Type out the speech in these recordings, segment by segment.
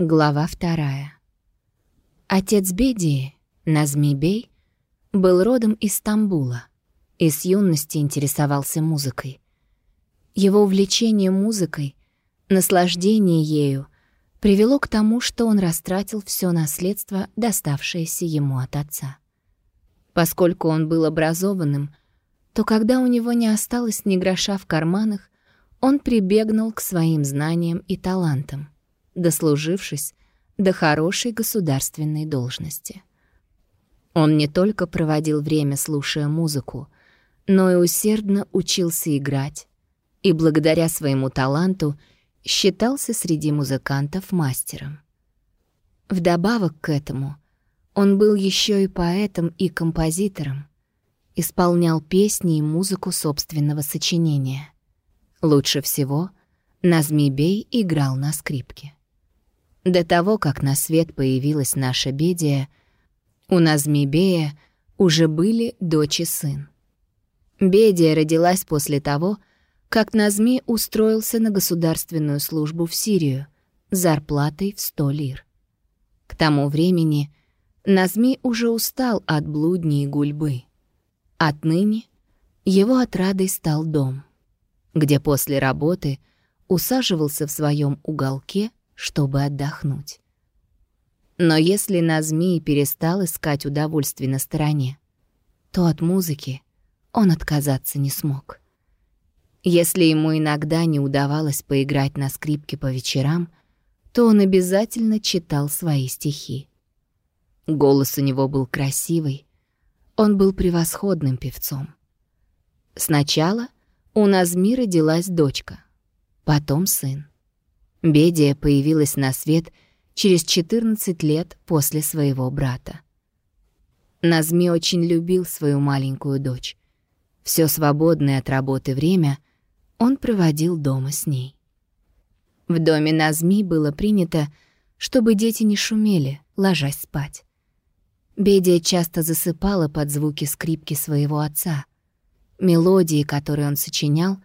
Глава вторая. Отец Бедии, Назми был родом из Стамбула и с юности интересовался музыкой. Его увлечение музыкой, наслаждение ею привело к тому, что он растратил все наследство, доставшееся ему от отца. Поскольку он был образованным, то когда у него не осталось ни гроша в карманах, он прибегнул к своим знаниям и талантам, дослужившись до хорошей государственной должности. Он не только проводил время, слушая музыку, но и усердно учился играть, и благодаря своему таланту считался среди музыкантов мастером. Вдобавок к этому он был еще и поэтом и композитором, исполнял песни и музыку собственного сочинения. Лучше всего Назмибей играл на скрипке. До того, как на свет появилась наша Бедия, у Назмибея уже были дочь и сын. Бедия родилась после того, как Назми устроился на государственную службу в Сирию зарплатой в 100 лир. К тому времени Назми уже устал от блудни и гульбы. Отныне его отрадой стал дом, где после работы усаживался в своем уголке, чтобы отдохнуть. Но если Назми перестал искать удовольствий на стороне, то от музыки он отказаться не смог. Если ему иногда не удавалось поиграть на скрипке по вечерам, то он обязательно читал свои стихи. Голос у него был красивый, он был превосходным певцом. Сначала у Назми родилась дочка, потом сын. Бедия появилась на свет через 14 лет после своего брата. Назми очень любил свою маленькую дочь. Все свободное от работы время он проводил дома с ней. В доме Назми было принято, чтобы дети не шумели, ложась спать. Бедия часто засыпала под звуки скрипки своего отца. Мелодии, которые он сочинял,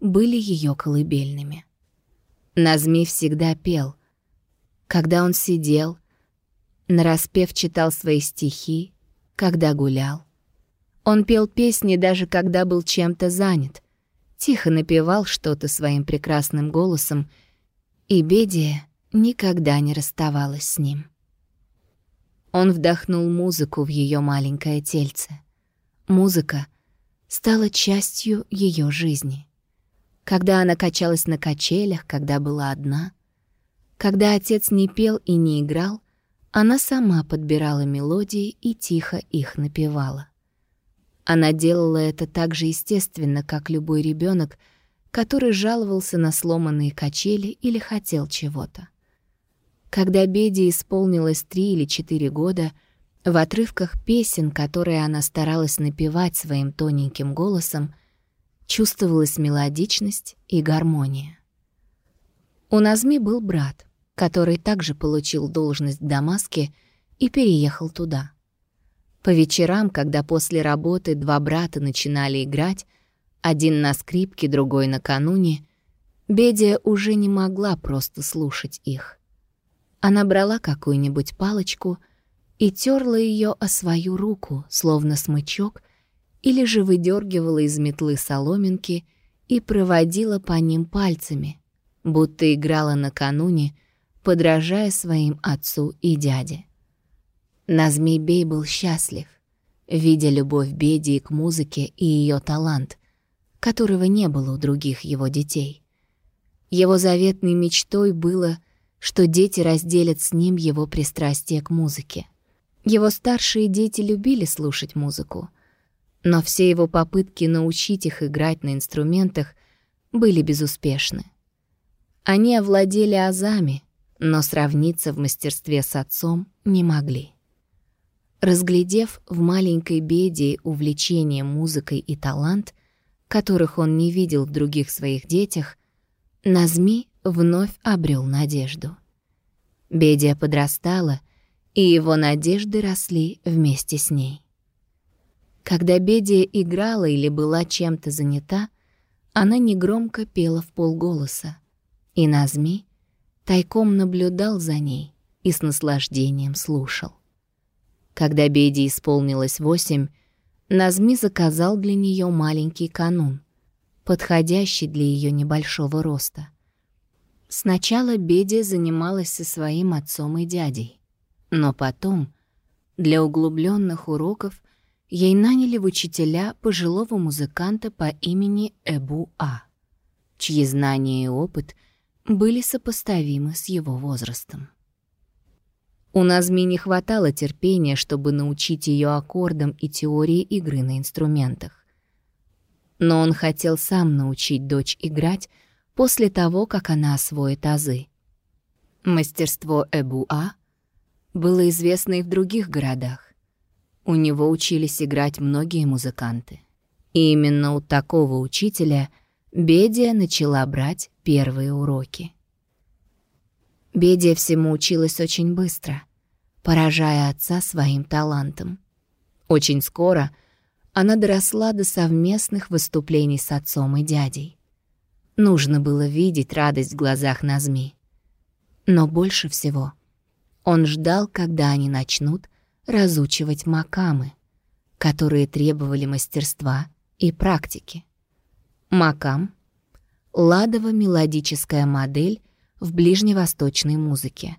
были ее колыбельными. Назми всегда пел. Когда он сидел, нараспев читал свои стихи, когда гулял. Он пел песни даже когда был чем-то занят, тихо напевал что-то своим прекрасным голосом, и Бедия никогда не расставалась с ним. Он вдохнул музыку в ее маленькое тельце. Музыка стала частью ее жизни. Когда она качалась на качелях, когда была одна, когда отец не пел и не играл, она сама подбирала мелодии и тихо их напевала. Она делала это так же естественно, как любой ребенок, который жаловался на сломанные качели или хотел чего-то. Когда Беде исполнилось три или четыре года, в отрывках песен, которые она старалась напевать своим тоненьким голосом, чувствовалась мелодичность и гармония. У Назми был брат, который также получил должность в Дамаске и переехал туда. По вечерам, когда после работы два брата начинали играть, один на скрипке, другой накануне, Бедия уже не могла просто слушать их — она брала какую-нибудь палочку и терла ее о свою руку, словно смычок, или же выдергивала из метлы соломинки и проводила по ним пальцами, будто играла накануне, подражая своим отцу и дяде. Назмей Бей был счастлив, видя любовь Бедии к музыке и ее талант, которого не было у других его детей. Его заветной мечтой было — что дети разделят с ним его пристрастие к музыке. Его старшие дети любили слушать музыку, но все его попытки научить их играть на инструментах были безуспешны. Они овладели азами, но сравниться в мастерстве с отцом не могли. Разглядев в маленькой беде увлечение музыкой и талант, которых он не видел в других своих детях, Назми вновь обрел надежду. Бедия подрастала, и его надежды росли вместе с ней. Когда Бедия играла или была чем-то занята, она негромко пела в полголоса, и Назми тайком наблюдал за ней и с наслаждением слушал. Когда Беде исполнилось восемь, Назми заказал для нее маленький канун, подходящий для ее небольшого роста. Сначала Беди занималась со своим отцом и дядей, но потом для углубленных уроков ей наняли в учителя пожилого музыканта по имени Эбу А, чьи знания и опыт были сопоставимы с его возрастом. У Назми не хватало терпения, чтобы научить ее аккордам и теории игры на инструментах. Но он хотел сам научить дочь играть после того, как она освоит азы. Мастерство Эбуа было известно и в других городах. У него учились играть многие музыканты. И именно у такого учителя Бедия начала брать первые уроки. Бедия всему училась очень быстро, поражая отца своим талантом. Очень скоро она доросла до совместных выступлений с отцом и дядей. Нужно было видеть радость в глазах Назми. Но больше всего он ждал, когда они начнут разучивать макамы, которые требовали мастерства и практики. Макам — ладово-мелодическая модель в ближневосточной музыке.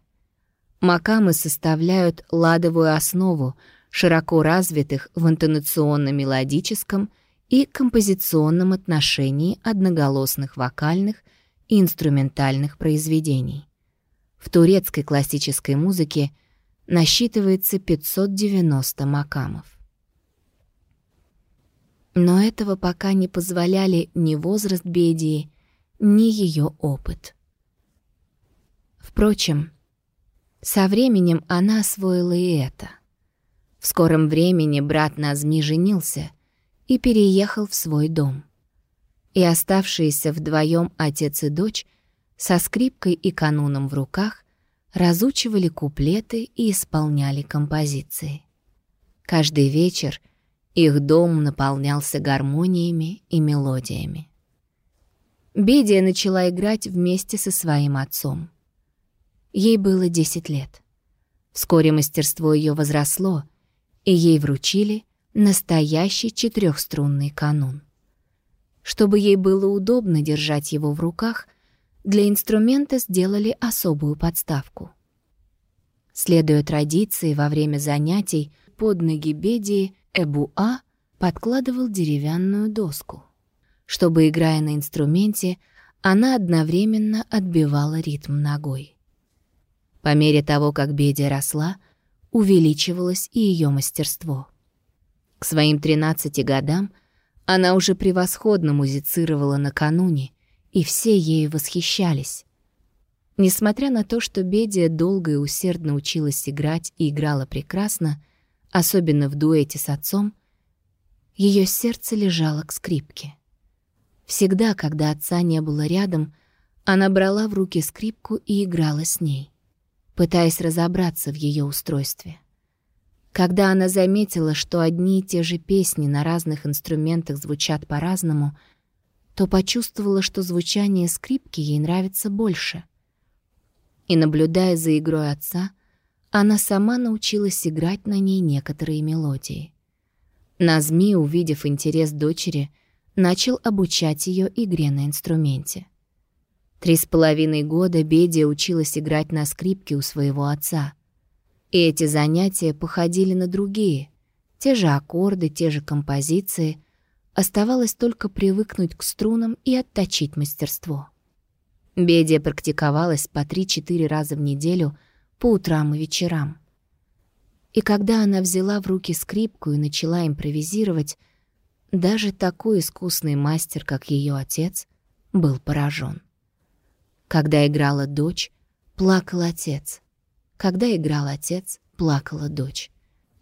Макамы составляют ладовую основу широко развитых в интонационно-мелодическом и композиционном отношении одноголосных вокальных и инструментальных произведений. В турецкой классической музыке насчитывается 590 макамов. Но этого пока не позволяли ни возраст Бедии, ни ее опыт. Впрочем, со временем она освоила и это. В скором времени брат Назми женился и переехал в свой дом. И оставшиеся вдвоем отец и дочь со скрипкой и кануном в руках разучивали куплеты и исполняли композиции. Каждый вечер их дом наполнялся гармониями и мелодиями. Бедия начала играть вместе со своим отцом. Ей было 10 лет. Вскоре мастерство ее возросло, и ей вручили настоящий четырехструнный канун. Чтобы ей было удобно держать его в руках, для инструмента сделали особую подставку. Следуя традиции, во время занятий под ноги Бедии Эбуа подкладывал деревянную доску. Чтобы, играя на инструменте, она одновременно отбивала ритм ногой. По мере того, как Бедя росла, увеличивалось и ее мастерство. К своим 13 годам она уже превосходно музицировала накануне, и все ею восхищались. Несмотря на то, что Бедия долго и усердно училась играть и играла прекрасно, особенно в дуэте с отцом, ее сердце лежало к скрипке. Всегда, когда отца не было рядом, она брала в руки скрипку и играла с ней пытаясь разобраться в ее устройстве. Когда она заметила, что одни и те же песни на разных инструментах звучат по-разному, то почувствовала, что звучание скрипки ей нравится больше. И, наблюдая за игрой отца, она сама научилась играть на ней некоторые мелодии. Назми, увидев интерес дочери, начал обучать ее игре на инструменте. Три с половиной года Бедия училась играть на скрипке у своего отца. И эти занятия походили на другие. Те же аккорды, те же композиции. Оставалось только привыкнуть к струнам и отточить мастерство. Бедия практиковалась по 3-4 раза в неделю по утрам и вечерам. И когда она взяла в руки скрипку и начала импровизировать, даже такой искусный мастер, как ее отец, был поражен. Когда играла дочь, плакал отец. Когда играл отец, плакала дочь.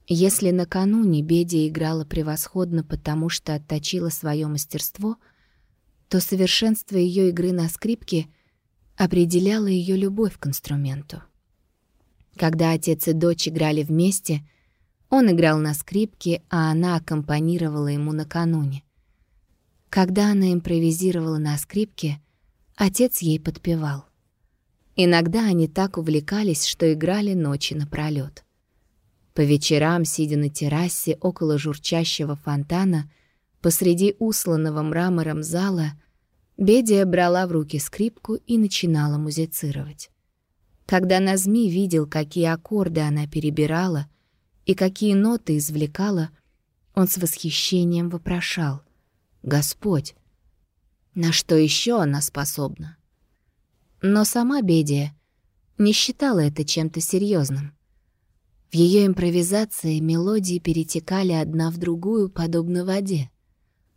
Если накануне Бедя играла превосходно, потому что отточила свое мастерство, то совершенство ее игры на скрипке определяло ее любовь к инструменту. Когда отец и дочь играли вместе, он играл на скрипке, а она аккомпанировала ему накануне. Когда она импровизировала на скрипке — Отец ей подпевал. Иногда они так увлекались, что играли ночи напролёт. По вечерам, сидя на террасе около журчащего фонтана, посреди усланного мрамором зала, Бедия брала в руки скрипку и начинала музицировать. Когда Назми видел, какие аккорды она перебирала и какие ноты извлекала, он с восхищением вопрошал. «Господь, на что еще она способна?» Но сама Бедия не считала это чем-то серьезным. В ее импровизации мелодии перетекали одна в другую, подобно воде,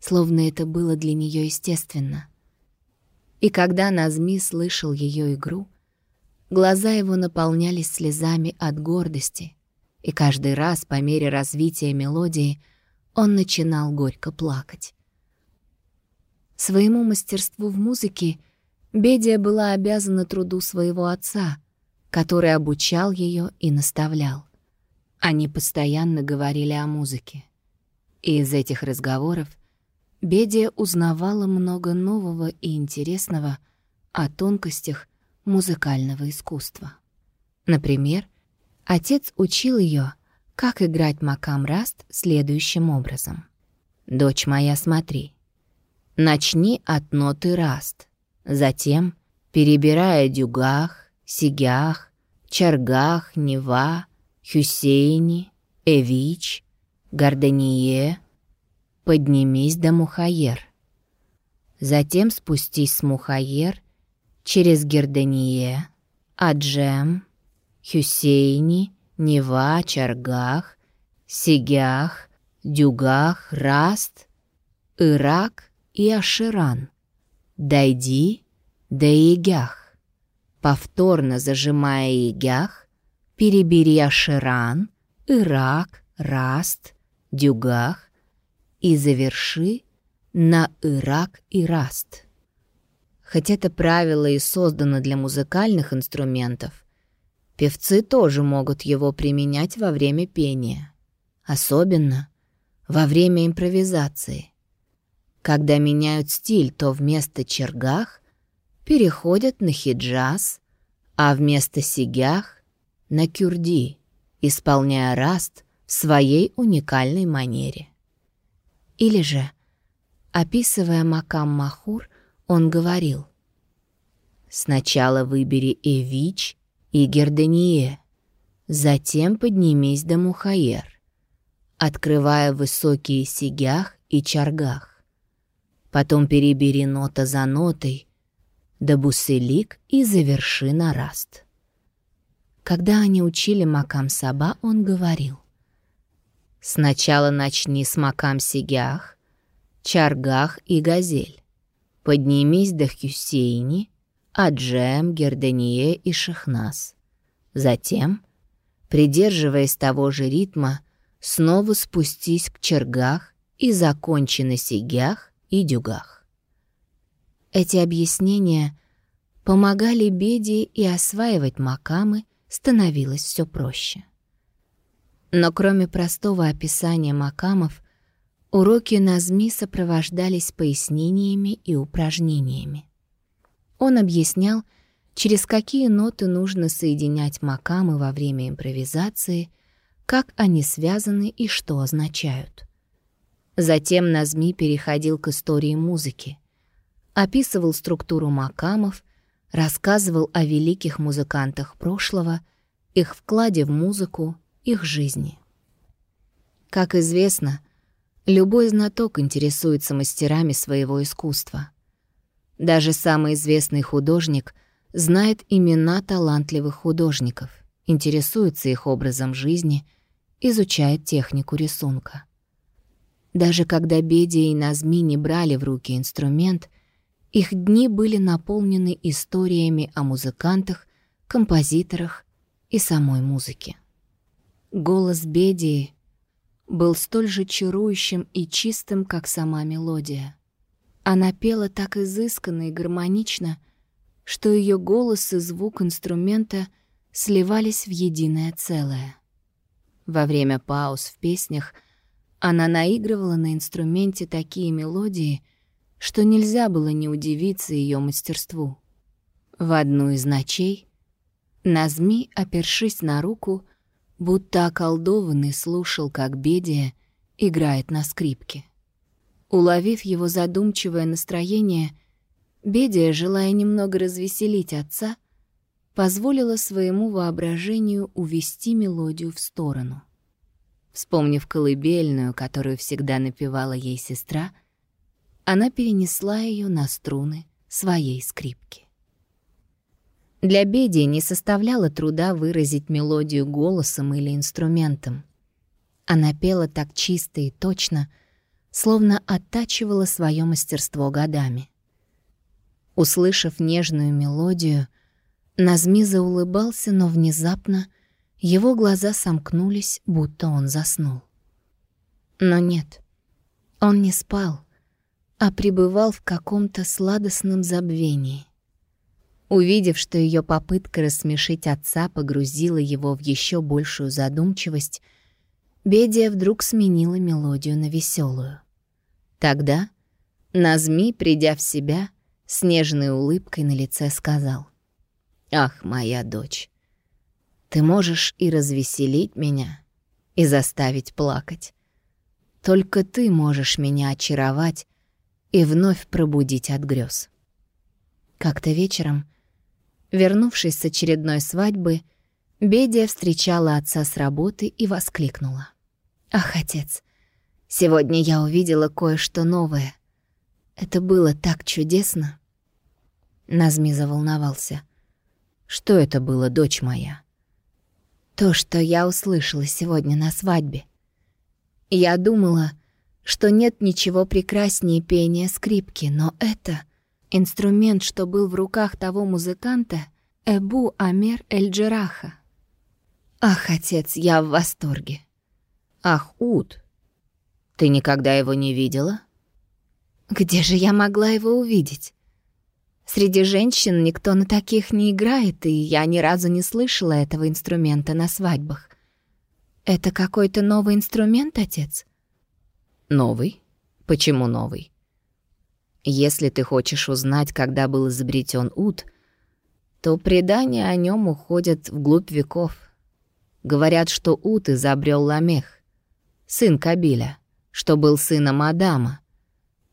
словно это было для нее естественно. И когда Назми слышал ее игру, глаза его наполнялись слезами от гордости, и каждый раз по мере развития мелодии он начинал горько плакать. Своему мастерству в музыке Бедия была обязана труду своего отца, который обучал ее и наставлял. Они постоянно говорили о музыке. И из этих разговоров Бедия узнавала много нового и интересного о тонкостях музыкального искусства. Например, отец учил ее, как играть макам раст следующим образом. «Дочь моя, смотри. Начни от ноты раст, затем, перебирая дюгах, сигях, чаргах, нева, Хюсейни, Эвич, Гордоние, поднимись до Мухаер. Затем спустись с Мухаер через Гердоние, Аджем, Хюсейни, Нева, Чаргах, Сигях, Дюгах, Раст, Ирак и Аширан. Дойди до Игях, повторно зажимая Игях, перебери Аширан, Ирак, Раст, Дюгах и заверши на Ирак и Раст. Хоть это правило и создано для музыкальных инструментов, певцы тоже могут его применять во время пения, особенно во время импровизации. Когда меняют стиль, то вместо чергах переходят на хиджаз, а вместо сигях на кюрди, исполняя раст в своей уникальной манере. Или же, описывая Макам Махур, он говорил «Сначала выбери Эвич и Гердание, затем поднимись до Мухаер, открывая высокие сигях и чаргах. Потом перебери нота за нотой, до буселик и заверши на раст». Когда они учили Макам Саба, он говорил. «Сначала начни с Макам Сигях, Чаргах и Газель. Поднимись до Хюсейни, Аджем, Гердение и Шахнас. Затем, придерживаясь того же ритма, снова спустись к Чергах и закончи на Сигях и Дюгах». Эти объяснения помогали Беди и осваивать макамы, становилось все проще. Но кроме простого описания макамов, уроки Назми сопровождались пояснениями и упражнениями. Он объяснял, через какие ноты нужно соединять макамы во время импровизации, как они связаны и что означают. Затем Назми переходил к истории музыки, описывал структуру макамов рассказывал о великих музыкантах прошлого, их вкладе в музыку, их жизни. Как известно, любой знаток интересуется мастерами своего искусства. Даже самый известный художник знает имена талантливых художников, интересуется их образом жизни, изучает технику рисунка. Даже когда Бедия и Назми не брали в руки инструмент, их дни были наполнены историями о музыкантах, композиторах и самой музыке. Голос Бедии был столь же чарующим и чистым, как сама мелодия. Она пела так изысканно и гармонично, что ее голос и звук инструмента сливались в единое целое. Во время пауз в песнях она наигрывала на инструменте такие мелодии — что нельзя было не удивиться ее мастерству. В одну из ночей Назми, опершись на руку, будто околдованный слушал, как Бедия играет на скрипке. Уловив его задумчивое настроение, Бедия, желая немного развеселить отца, позволила своему воображению увести мелодию в сторону. Вспомнив колыбельную, которую всегда напевала ей сестра, она перенесла ее на струны своей скрипки. Для Беди не составляло труда выразить мелодию голосом или инструментом. Она пела так чисто и точно, словно оттачивала свое мастерство годами. Услышав нежную мелодию, Назми заулыбался, но внезапно его глаза сомкнулись, будто он заснул. Но нет, он не спал, а пребывал в каком-то сладостном забвении. Увидев, что ее попытка рассмешить отца погрузила его в еще большую задумчивость, Бедия вдруг сменила мелодию на веселую. Тогда Назми, придя в себя, с нежной улыбкой на лице сказал. «Ах, моя дочь, ты можешь и развеселить меня, и заставить плакать. Только ты можешь меня очаровать и вновь пробудить от грез». Как-то вечером Вернувшись с очередной свадьбы, Бедия встречала отца с работы и воскликнула. «Ах, отец, сегодня я увидела кое-что новое. Это было так чудесно!» Назми заволновался. «Что это было, дочь моя?» «То, что я услышала сегодня на свадьбе. Я думала, что нет ничего прекраснее пения скрипки, но это...» Инструмент, что был в руках того музыканта, Эбу Амер Эль-Джераха. Ах, отец, я в восторге. Ах, Ут, ты никогда его не видела? Где же я могла его увидеть? Среди женщин никто на таких не играет, и я ни разу не слышала этого инструмента на свадьбах. Это какой-то новый инструмент, отец? Новый? Почему новый? Если ты хочешь узнать, когда был изобретен ут, то предания о нем уходят вглубь веков. Говорят, что ут изобрел Ламех, сын Кабиля, что был сыном Адама.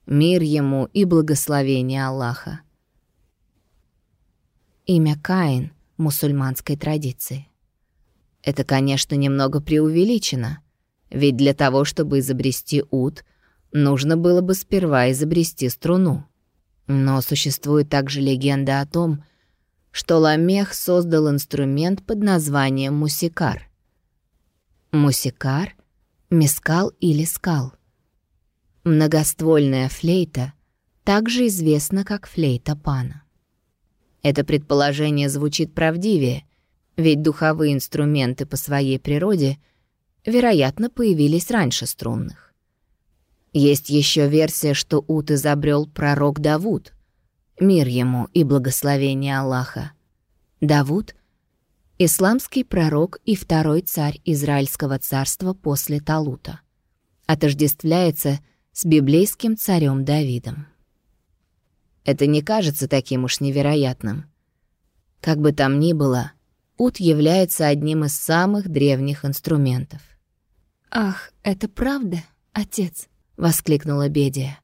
Мир ему и благословение Аллаха. Имя Каин мусульманской традиции. Это, конечно, немного преувеличено, ведь для того, чтобы изобрести ут, нужно было бы сперва изобрести струну. Но существует также легенда о том, что Ламех создал инструмент под названием мусикар. Мусикар, мескал или скал. Многоствольная флейта также известна как флейта пана. Это предположение звучит правдивее, ведь духовые инструменты по своей природе, вероятно, появились раньше струнных. Есть еще версия, что Ут изобрел пророк Давуд. Мир ему и благословение Аллаха. Давуд — исламский пророк и второй царь Израильского царства после Талута. Отождествляется с библейским царем Давидом. Это не кажется таким уж невероятным. Как бы там ни было, ут является одним из самых древних инструментов. «Ах, это правда, отец?» — воскликнула Бедия.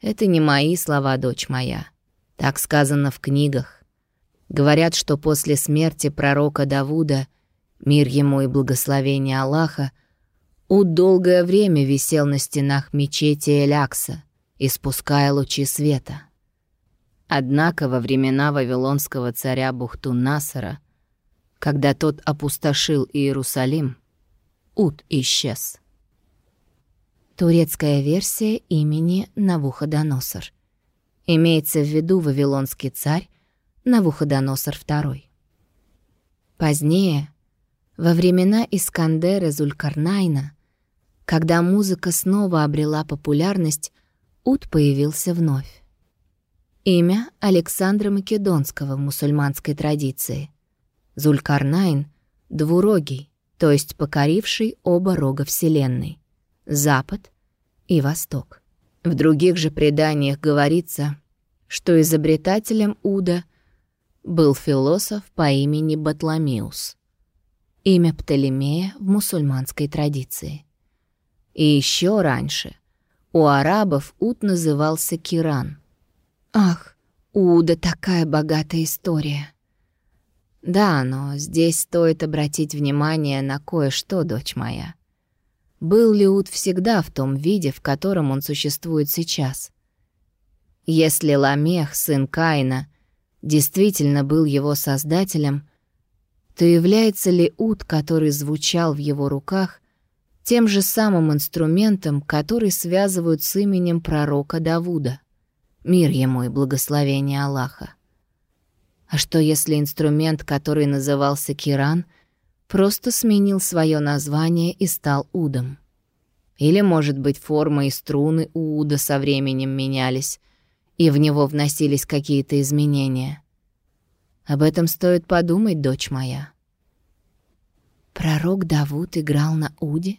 «Это не мои слова, дочь моя. Так сказано в книгах. Говорят, что после смерти пророка Давуда, мир ему и благословение Аллаха, Уд долгое время висел на стенах мечети Элякса, испуская лучи света. Однако во времена вавилонского царя Бухтун-Насара, когда тот опустошил Иерусалим, Уд исчез. Турецкая версия имени Навуходоносор. Имеется в виду вавилонский царь Навуходоносор II. Позднее, во времена Искандера Зулькарнайна, когда музыка снова обрела популярность, ут появился вновь. Имя Александра Македонского в мусульманской традиции. Зулькарнайн — двурогий, то есть покоривший оба рога Вселенной. Запад и Восток. В других же преданиях говорится, что изобретателем Уда был философ по имени Батламиус. Имя Птолемея в мусульманской традиции. И еще раньше у арабов Ут назывался Киран. Ах, у Уда такая богатая история. Да, но здесь стоит обратить внимание на кое-что, дочь моя. Был ли Уд всегда в том виде, в котором он существует сейчас? Если Ламех, сын Каина, действительно был его создателем, то является ли Уд, который звучал в его руках, тем же самым инструментом, который связывают с именем пророка Давуда? Мир ему и благословение Аллаха. А что если инструмент, который назывался Киран, просто сменил свое название и стал удом? Или, может быть, форма и струны у уда со временем менялись, и в него вносились какие-то изменения? Об этом стоит подумать, дочь моя. Пророк Давуд играл на уде?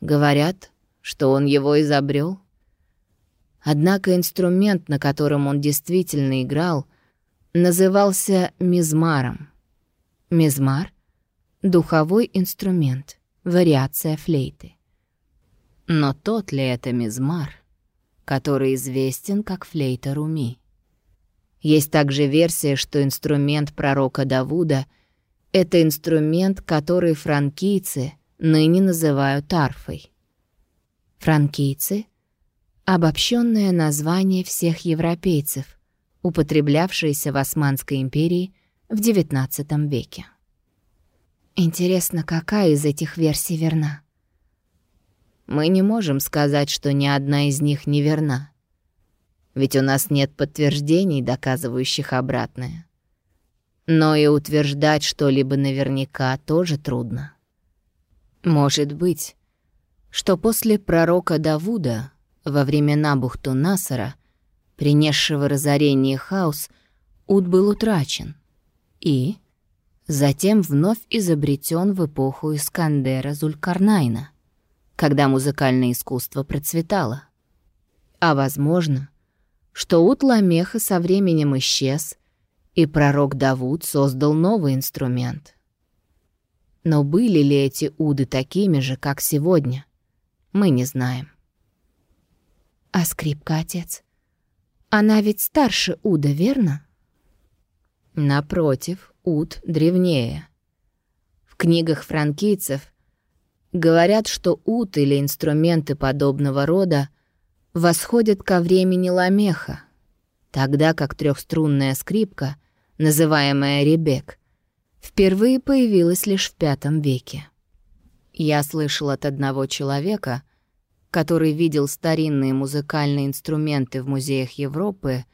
Говорят, что он его изобрел. Однако инструмент, на котором он действительно играл, назывался мизмаром. Мизмар — духовой инструмент, вариация флейты. Но тот ли это мизмар, который известен как флейта Руми? Есть также версия, что инструмент пророка Давуда — это инструмент, который франкийцы — ныне называют арфой. Франкийцы — обобщенное название всех европейцев, употреблявшееся в Османской империи в XIX веке. Интересно, какая из этих версий верна? Мы не можем сказать, что ни одна из них не верна. Ведь у нас нет подтверждений, доказывающих обратное. Но и утверждать что-либо наверняка тоже трудно. Может быть, что после пророка Давуда во времена Бухту-Насара, принесшего разорение хаос, Уд был утрачен и затем вновь изобретен в эпоху Искандера Зулькарнайна, когда музыкальное искусство процветало. А возможно, что Уд Ламеха со временем исчез, и пророк Давуд создал новый инструмент — но были ли эти уды такими же, как сегодня, мы не знаем. А скрипка, отец? Она ведь старше уда, верно? Напротив, уд древнее. В книгах франкийцев говорят, что уд или инструменты подобного рода восходят ко времени ламеха, тогда как трехструнная скрипка, называемая ребек, впервые появилась лишь в V веке. Я слышал от одного человека, который видел старинные музыкальные инструменты в музеях Европы,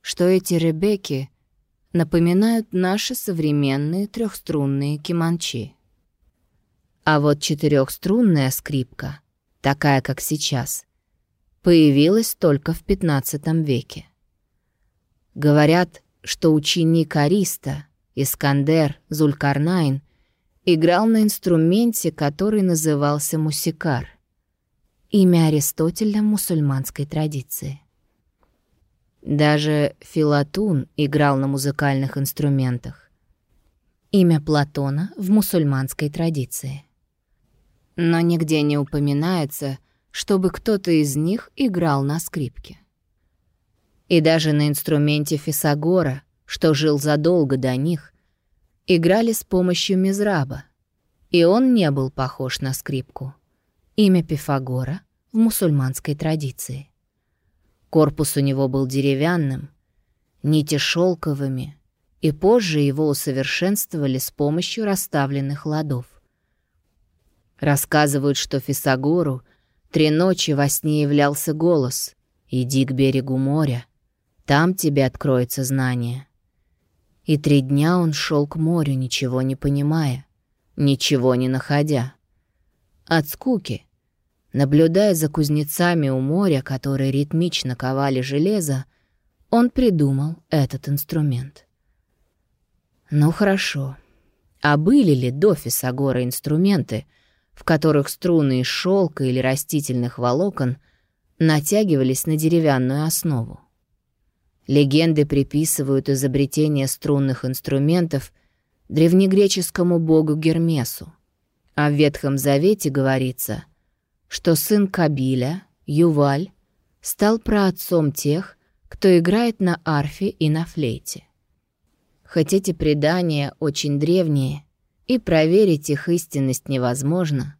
что эти ребеки напоминают наши современные трехструнные киманчи. А вот четырехструнная скрипка, такая как сейчас, появилась только в XV веке. Говорят, что ученик Ариста — Искандер Зулькарнайн играл на инструменте, который назывался мусикар. Имя Аристотеля мусульманской традиции. Даже Филатун играл на музыкальных инструментах. Имя Платона в мусульманской традиции. Но нигде не упоминается, чтобы кто-то из них играл на скрипке. И даже на инструменте Фисагора — что жил задолго до них, играли с помощью мизраба, и он не был похож на скрипку. Имя Пифагора в мусульманской традиции. Корпус у него был деревянным, нити шелковыми, и позже его усовершенствовали с помощью расставленных ладов. Рассказывают, что Фисагору три ночи во сне являлся голос «Иди к берегу моря, там тебе откроется знание». И три дня он шел к морю, ничего не понимая, ничего не находя. От скуки, наблюдая за кузнецами у моря, которые ритмично ковали железо, он придумал этот инструмент. Ну хорошо. А были ли до Фисагора инструменты, в которых струны из шелка или растительных волокон натягивались на деревянную основу? Легенды приписывают изобретение струнных инструментов древнегреческому богу Гермесу, а в Ветхом Завете говорится, что сын Кабиля, Юваль, стал праотцом тех, кто играет на арфе и на флейте. Хоть эти предания очень древние, и проверить их истинность невозможно,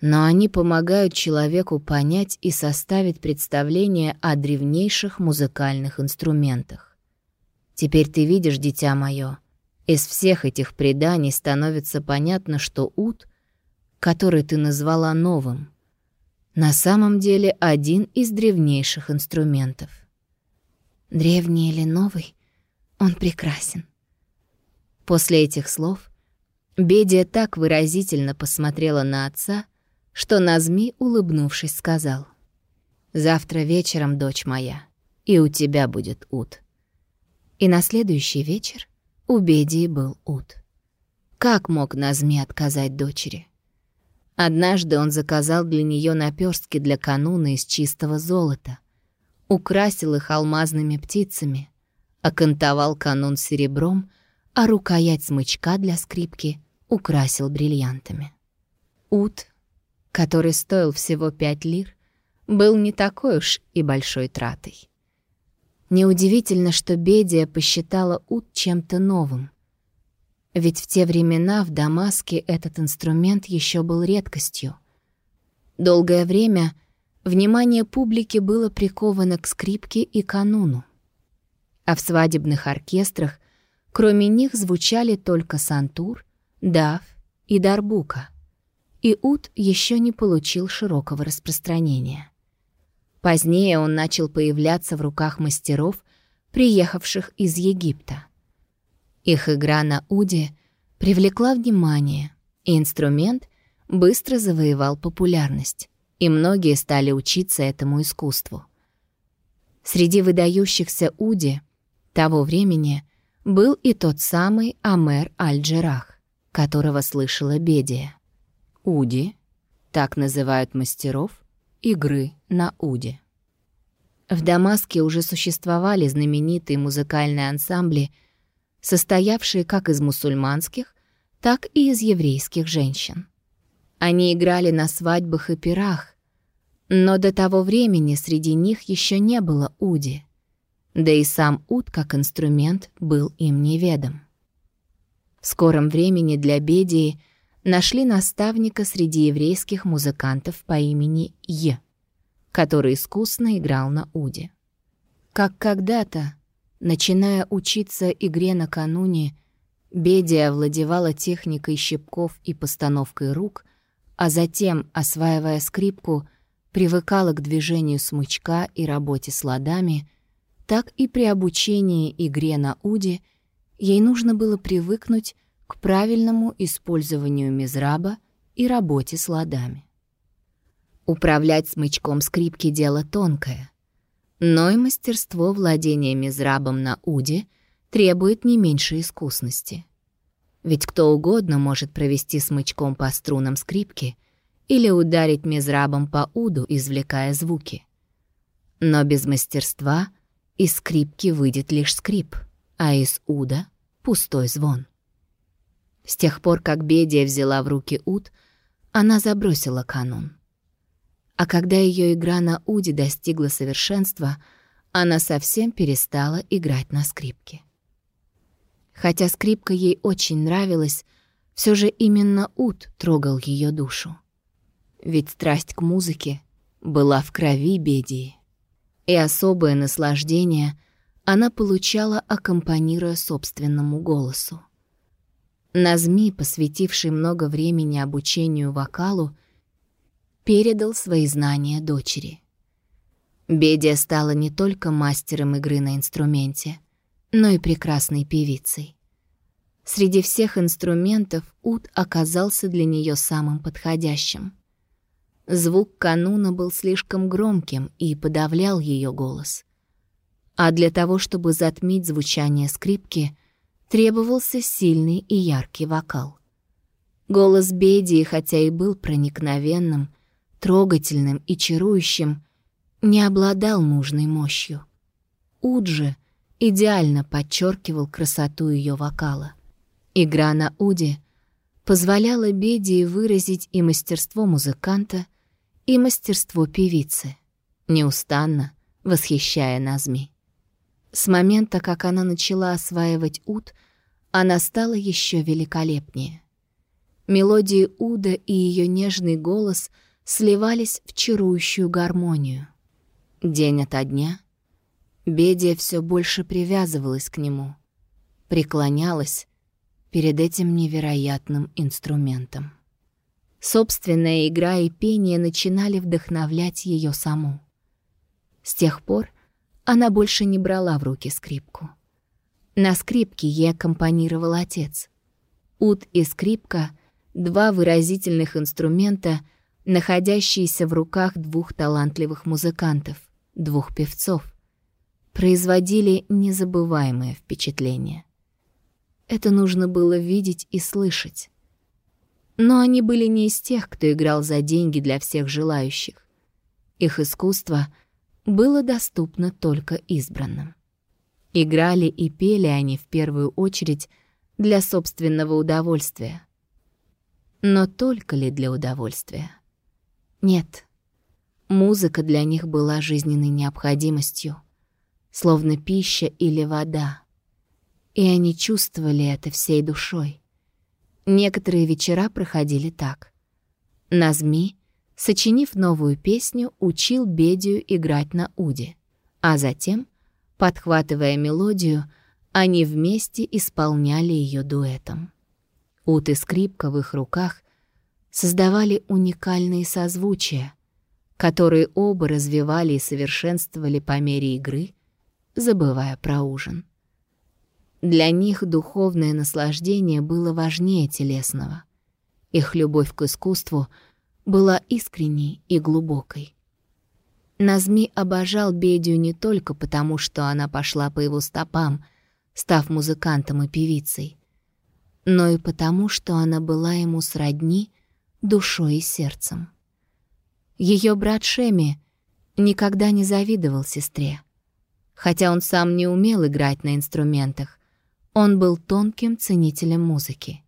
но они помогают человеку понять и составить представление о древнейших музыкальных инструментах. Теперь ты видишь, дитя мое, из всех этих преданий становится понятно, что ут, который ты назвала новым, на самом деле один из древнейших инструментов. Древний или новый, он прекрасен. После этих слов Бедия так выразительно посмотрела на отца, что Назми, улыбнувшись, сказал, «Завтра вечером, дочь моя, и у тебя будет ут». И на следующий вечер у Бедии был ут. Как мог Назми отказать дочери? Однажды он заказал для нее наперстки для кануна из чистого золота, украсил их алмазными птицами, окантовал канун серебром, а рукоять смычка для скрипки украсил бриллиантами. Ут который стоил всего пять лир, был не такой уж и большой тратой. Неудивительно, что Бедия посчитала ут чем-то новым. Ведь в те времена в Дамаске этот инструмент еще был редкостью. Долгое время внимание публики было приковано к скрипке и кануну. А в свадебных оркестрах кроме них звучали только сантур, дав и дарбука — и ут еще не получил широкого распространения. Позднее он начал появляться в руках мастеров, приехавших из Египта. Их игра на уде привлекла внимание, и инструмент быстро завоевал популярность, и многие стали учиться этому искусству. Среди выдающихся уди того времени был и тот самый Амер Аль-Джерах, которого слышала Бедия. Уди, так называют мастеров, игры на уде. В Дамаске уже существовали знаменитые музыкальные ансамбли, состоявшие как из мусульманских, так и из еврейских женщин. Они играли на свадьбах и пирах, но до того времени среди них еще не было уди, да и сам уд как инструмент был им неведом. В скором времени для Бедии – нашли наставника среди еврейских музыкантов по имени Е, который искусно играл на уде. Как когда-то, начиная учиться игре накануне, Бедия овладевала техникой щипков и постановкой рук, а затем, осваивая скрипку, привыкала к движению смычка и работе с ладами, так и при обучении игре на уде ей нужно было привыкнуть к правильному использованию мизраба и работе с ладами. Управлять смычком скрипки — дело тонкое, но и мастерство владения мизрабом на уде требует не меньшей искусности. Ведь кто угодно может провести смычком по струнам скрипки или ударить мизрабом по уду, извлекая звуки. Но без мастерства из скрипки выйдет лишь скрип, а из уда — пустой звон. С тех пор, как Бедия взяла в руки ут, она забросила канун. А когда ее игра на уде достигла совершенства, она совсем перестала играть на скрипке. Хотя скрипка ей очень нравилась, все же именно ут трогал ее душу. Ведь страсть к музыке была в крови Бедии, и особое наслаждение она получала, аккомпанируя собственному голосу. Назми, посвятивший много времени обучению вокалу, передал свои знания дочери. Бедия стала не только мастером игры на инструменте, но и прекрасной певицей. Среди всех инструментов ут оказался для нее самым подходящим. Звук кануна был слишком громким и подавлял ее голос. А для того, чтобы затмить звучание скрипки — требовался сильный и яркий вокал. Голос Бедии, хотя и был проникновенным, трогательным и чарующим, не обладал нужной мощью. Уджи идеально подчеркивал красоту ее вокала. Игра на уде позволяла Бедии выразить и мастерство музыканта, и мастерство певицы, неустанно восхищая Назми. С момента, как она начала осваивать уд, она стала еще великолепнее. Мелодии уда и ее нежный голос сливались в чарующую гармонию. День ото дня Бедия все больше привязывалась к нему, преклонялась перед этим невероятным инструментом. Собственная игра и пение начинали вдохновлять ее саму. С тех пор она больше не брала в руки скрипку. На скрипке ей аккомпанировал отец. Ут и скрипка — два выразительных инструмента, находящиеся в руках двух талантливых музыкантов, двух певцов, производили незабываемое впечатление. Это нужно было видеть и слышать. Но они были не из тех, кто играл за деньги для всех желающих. Их искусство было доступно только избранным. Играли и пели они в первую очередь для собственного удовольствия. Но только ли для удовольствия? Нет. Музыка для них была жизненной необходимостью словно пища или вода. И они чувствовали это всей душой. Некоторые вечера проходили так. Назми, сочинив новую песню, учил Бедию играть на уде, а затем, подхватывая мелодию, они вместе исполняли ее дуэтом. Ут и скрипка в их руках создавали уникальные созвучия, которые оба развивали и совершенствовали по мере игры забывая про ужин. Для них духовное наслаждение было важнее телесного. Их любовь к искусству была искренней и глубокой. Назми обожал Бедию не только потому, что она пошла по его стопам, став музыкантом и певицей, но и потому, что она была ему сродни душой и сердцем. Ее брат Шеми никогда не завидовал сестре. Хотя он сам не умел играть на инструментах, он был тонким ценителем музыки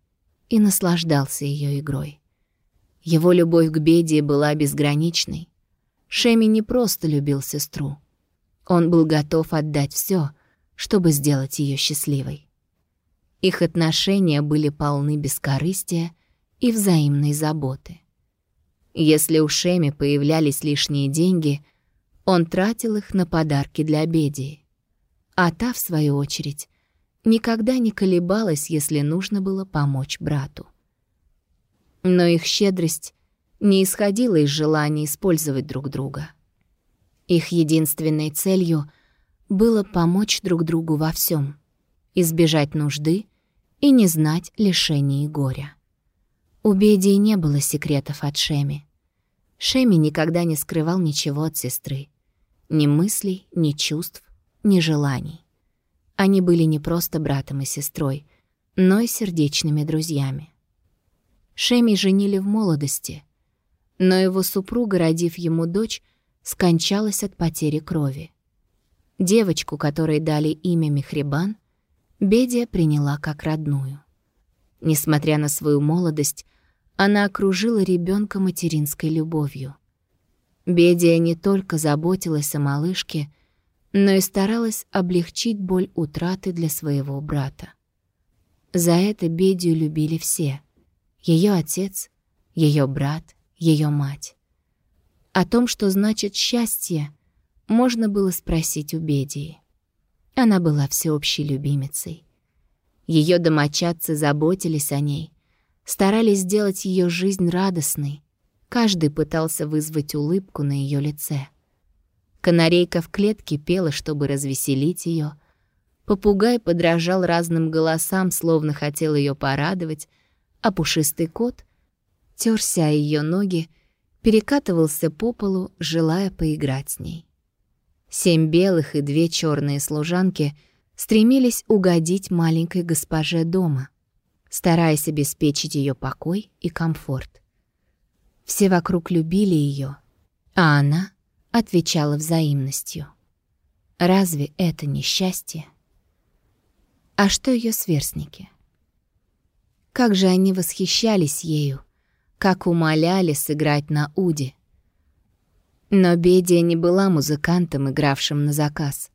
и наслаждался ее игрой. Его любовь к Бедии была безграничной. Шеми не просто любил сестру. Он был готов отдать все, чтобы сделать ее счастливой. Их отношения были полны бескорыстия и взаимной заботы. Если у Шеми появлялись лишние деньги — он тратил их на подарки для Бедии. А та, в свою очередь, никогда не колебалась, если нужно было помочь брату. Но их щедрость не исходила из желания использовать друг друга. Их единственной целью было помочь друг другу во всем, избежать нужды и не знать лишений и горя. У Бедии не было секретов от Шеми. Шеми никогда не скрывал ничего от сестры. Ни мыслей, ни чувств, ни желаний. Они были не просто братом и сестрой, но и сердечными друзьями. Шеми женили в молодости, но его супруга, родив ему дочь, скончалась от потери крови. Девочку, которой дали имя Мехрибан, Бедия приняла как родную. Несмотря на свою молодость, она окружила ребенка материнской любовью. Бедия не только заботилась о малышке, но и старалась облегчить боль утраты для своего брата. За это Бедию любили все. Ее отец, ее брат, ее мать. О том, что значит счастье, можно было спросить у Бедии. Она была всеобщей любимицей. Ее домочадцы заботились о ней, старались сделать ее жизнь радостной, Каждый пытался вызвать улыбку на ее лице. Канарейка в клетке пела, чтобы развеселить ее. Попугай подражал разным голосам, словно хотел ее порадовать, а пушистый кот, терся ее ноги, перекатывался по полу, желая поиграть с ней. Семь белых и две черные служанки стремились угодить маленькой госпоже дома, стараясь обеспечить ее покой и комфорт. Все вокруг любили ее, а она отвечала взаимностью. Разве это не счастье? А что ее сверстники? Как же они восхищались ею, как умоляли сыграть на уде. Но Бедия не была музыкантом, игравшим на заказ.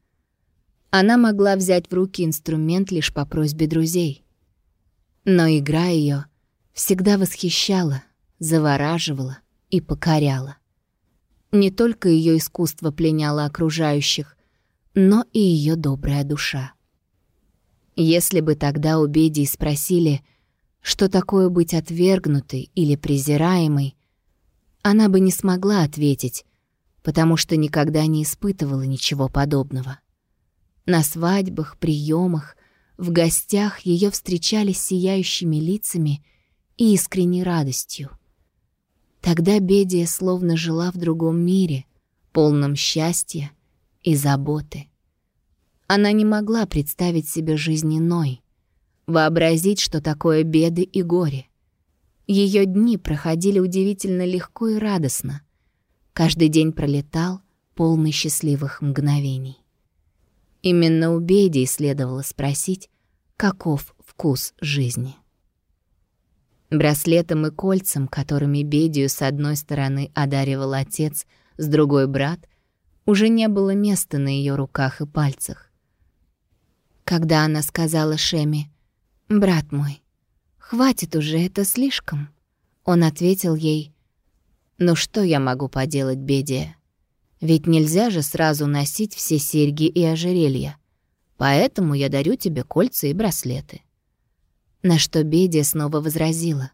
Она могла взять в руки инструмент лишь по просьбе друзей. Но игра ее всегда восхищала, завораживала и покоряла. Не только ее искусство пленяло окружающих, но и ее добрая душа. Если бы тогда у Бедии спросили, что такое быть отвергнутой или презираемой, она бы не смогла ответить, потому что никогда не испытывала ничего подобного. На свадьбах, приемах, в гостях ее встречали сияющими лицами и искренней радостью. Тогда Бедия словно жила в другом мире, полном счастья и заботы. Она не могла представить себе жизнь иной, вообразить, что такое беды и горе. Ее дни проходили удивительно легко и радостно. Каждый день пролетал, полный счастливых мгновений. Именно у Бедии следовало спросить, каков вкус жизни. Браслетом и кольцем, которыми Бедию с одной стороны одаривал отец, с другой — брат, уже не было места на ее руках и пальцах. Когда она сказала Шеми «Брат мой, хватит уже, это слишком», он ответил ей «Ну что я могу поделать, Бедия? Ведь нельзя же сразу носить все серьги и ожерелья. Поэтому я дарю тебе кольца и браслеты». На что Бедия снова возразила.